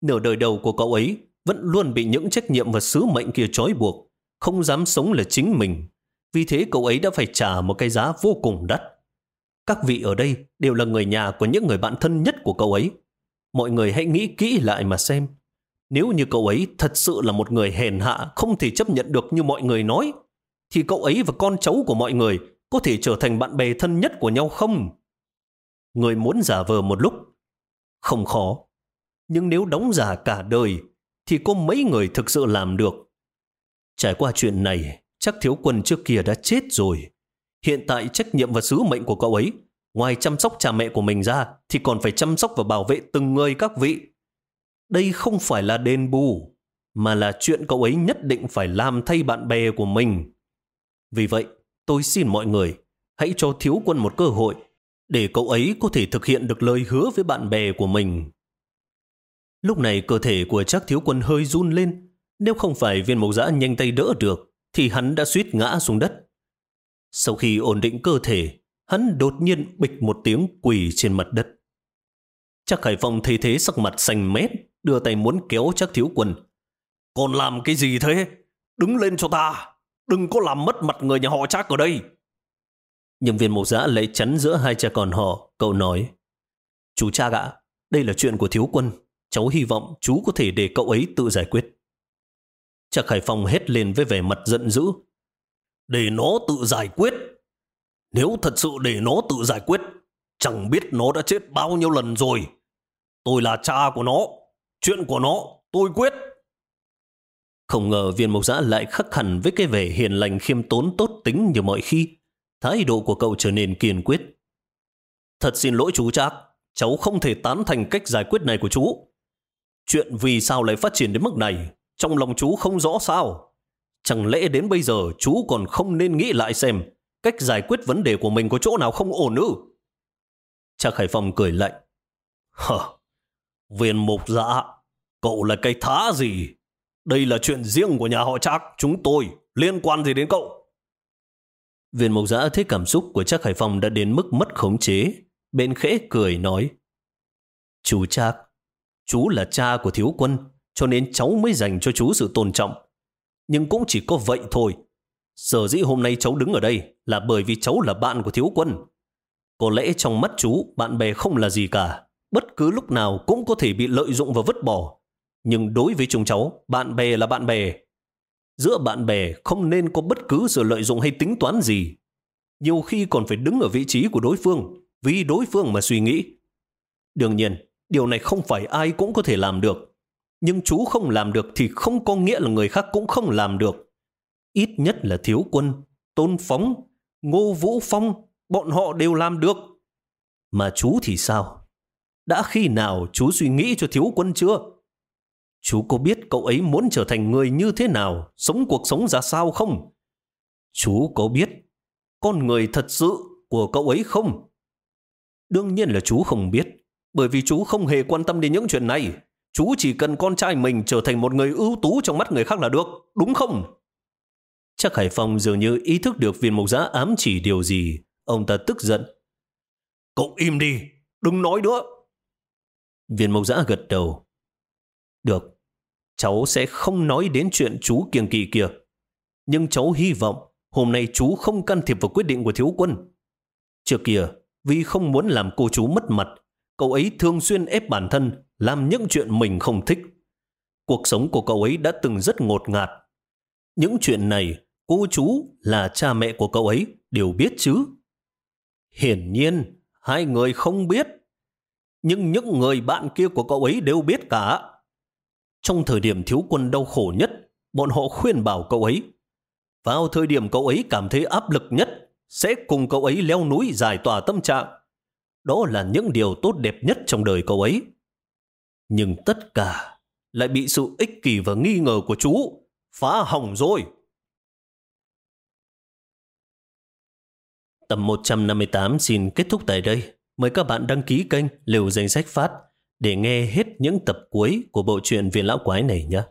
Nửa đời đầu của cậu ấy vẫn luôn bị những trách nhiệm và sứ mệnh kia trói buộc, không dám sống là chính mình. Vì thế cậu ấy đã phải trả một cái giá vô cùng đắt. Các vị ở đây đều là người nhà của những người bạn thân nhất của cậu ấy. Mọi người hãy nghĩ kỹ lại mà xem. Nếu như cậu ấy thật sự là một người hèn hạ, không thể chấp nhận được như mọi người nói, thì cậu ấy và con cháu của mọi người có thể trở thành bạn bè thân nhất của nhau không? Người muốn giả vờ một lúc, không khó. Nhưng nếu đóng giả cả đời, thì có mấy người thực sự làm được. Trải qua chuyện này, chắc thiếu quân trước kia đã chết rồi. Hiện tại trách nhiệm và sứ mệnh của cậu ấy, ngoài chăm sóc cha mẹ của mình ra, thì còn phải chăm sóc và bảo vệ từng người các vị. Đây không phải là đền bù, mà là chuyện cậu ấy nhất định phải làm thay bạn bè của mình. Vì vậy, tôi xin mọi người hãy cho thiếu quân một cơ hội để cậu ấy có thể thực hiện được lời hứa với bạn bè của mình. Lúc này cơ thể của chắc thiếu quân hơi run lên. Nếu không phải viên mộc giã nhanh tay đỡ được, thì hắn đã suýt ngã xuống đất. Sau khi ổn định cơ thể, hắn đột nhiên bịch một tiếng quỳ trên mặt đất. Chắc Hải Phong thấy thế sắc mặt xanh mét, đưa tay muốn kéo chắc thiếu quân. Còn làm cái gì thế? Đứng lên cho ta! Đừng có làm mất mặt người nhà họ Trác ở đây. Nhân viên mục giã lấy chắn giữa hai cha con họ, cậu nói. Chú cha ạ, đây là chuyện của thiếu quân. Cháu hy vọng chú có thể để cậu ấy tự giải quyết. Trác Hải Phong hét lên với vẻ mặt giận dữ. Để nó tự giải quyết. Nếu thật sự để nó tự giải quyết, chẳng biết nó đã chết bao nhiêu lần rồi. Tôi là cha của nó. Chuyện của nó, tôi quyết. Không ngờ viên mộc giã lại khắc hẳn với cái vẻ hiền lành khiêm tốn tốt tính như mọi khi. Thái độ của cậu trở nên kiên quyết. Thật xin lỗi chú Trác, cháu không thể tán thành cách giải quyết này của chú. Chuyện vì sao lại phát triển đến mức này, trong lòng chú không rõ sao. Chẳng lẽ đến bây giờ chú còn không nên nghĩ lại xem cách giải quyết vấn đề của mình có chỗ nào không ổn ư? Trác Hải Phong cười lạnh. Hờ, viên mục dạ, cậu là cái thá gì? Đây là chuyện riêng của nhà họ Trác, chúng tôi, liên quan gì đến cậu? Viên mộc giã thấy cảm xúc của Trác Hải Phong đã đến mức mất khống chế. Bên khẽ cười nói. Chú Trác, chú là cha của thiếu quân, cho nên cháu mới dành cho chú sự tôn trọng. Nhưng cũng chỉ có vậy thôi. Sở dĩ hôm nay cháu đứng ở đây là bởi vì cháu là bạn của thiếu quân. Có lẽ trong mắt chú, bạn bè không là gì cả. Bất cứ lúc nào cũng có thể bị lợi dụng và vứt bỏ. Nhưng đối với chúng cháu, bạn bè là bạn bè. Giữa bạn bè không nên có bất cứ sự lợi dụng hay tính toán gì. Nhiều khi còn phải đứng ở vị trí của đối phương, vì đối phương mà suy nghĩ. Đương nhiên, điều này không phải ai cũng có thể làm được. Nhưng chú không làm được thì không có nghĩa là người khác cũng không làm được. Ít nhất là thiếu quân, tôn phóng, ngô vũ phong, bọn họ đều làm được. Mà chú thì sao? Đã khi nào chú suy nghĩ cho thiếu quân chưa? Chú có biết cậu ấy muốn trở thành người như thế nào, sống cuộc sống ra sao không? Chú có biết con người thật sự của cậu ấy không? Đương nhiên là chú không biết, bởi vì chú không hề quan tâm đến những chuyện này. Chú chỉ cần con trai mình trở thành một người ưu tú trong mắt người khác là được, đúng không? Chắc Hải Phong dường như ý thức được viên mục giã ám chỉ điều gì. Ông ta tức giận. Cậu im đi, đừng nói nữa. Viên mục giã gật đầu. Được, cháu sẽ không nói đến chuyện chú kiêng kỳ kia. Nhưng cháu hy vọng hôm nay chú không can thiệp vào quyết định của thiếu quân. Trước kia, vì không muốn làm cô chú mất mặt, cậu ấy thường xuyên ép bản thân làm những chuyện mình không thích. Cuộc sống của cậu ấy đã từng rất ngột ngạt. Những chuyện này, cô chú là cha mẹ của cậu ấy đều biết chứ. Hiển nhiên, hai người không biết. Nhưng những người bạn kia của cậu ấy đều biết cả. Trong thời điểm thiếu quân đau khổ nhất, bọn họ khuyên bảo cậu ấy. Vào thời điểm cậu ấy cảm thấy áp lực nhất, sẽ cùng cậu ấy leo núi giải tỏa tâm trạng. Đó là những điều tốt đẹp nhất trong đời cậu ấy. Nhưng tất cả lại bị sự ích kỷ và nghi ngờ của chú phá hỏng rồi. Tập 158 xin kết thúc tại đây. Mời các bạn đăng ký kênh Liều Danh Sách Phát để nghe hết những tập cuối của bộ truyện Viên Lão Quái này nhé.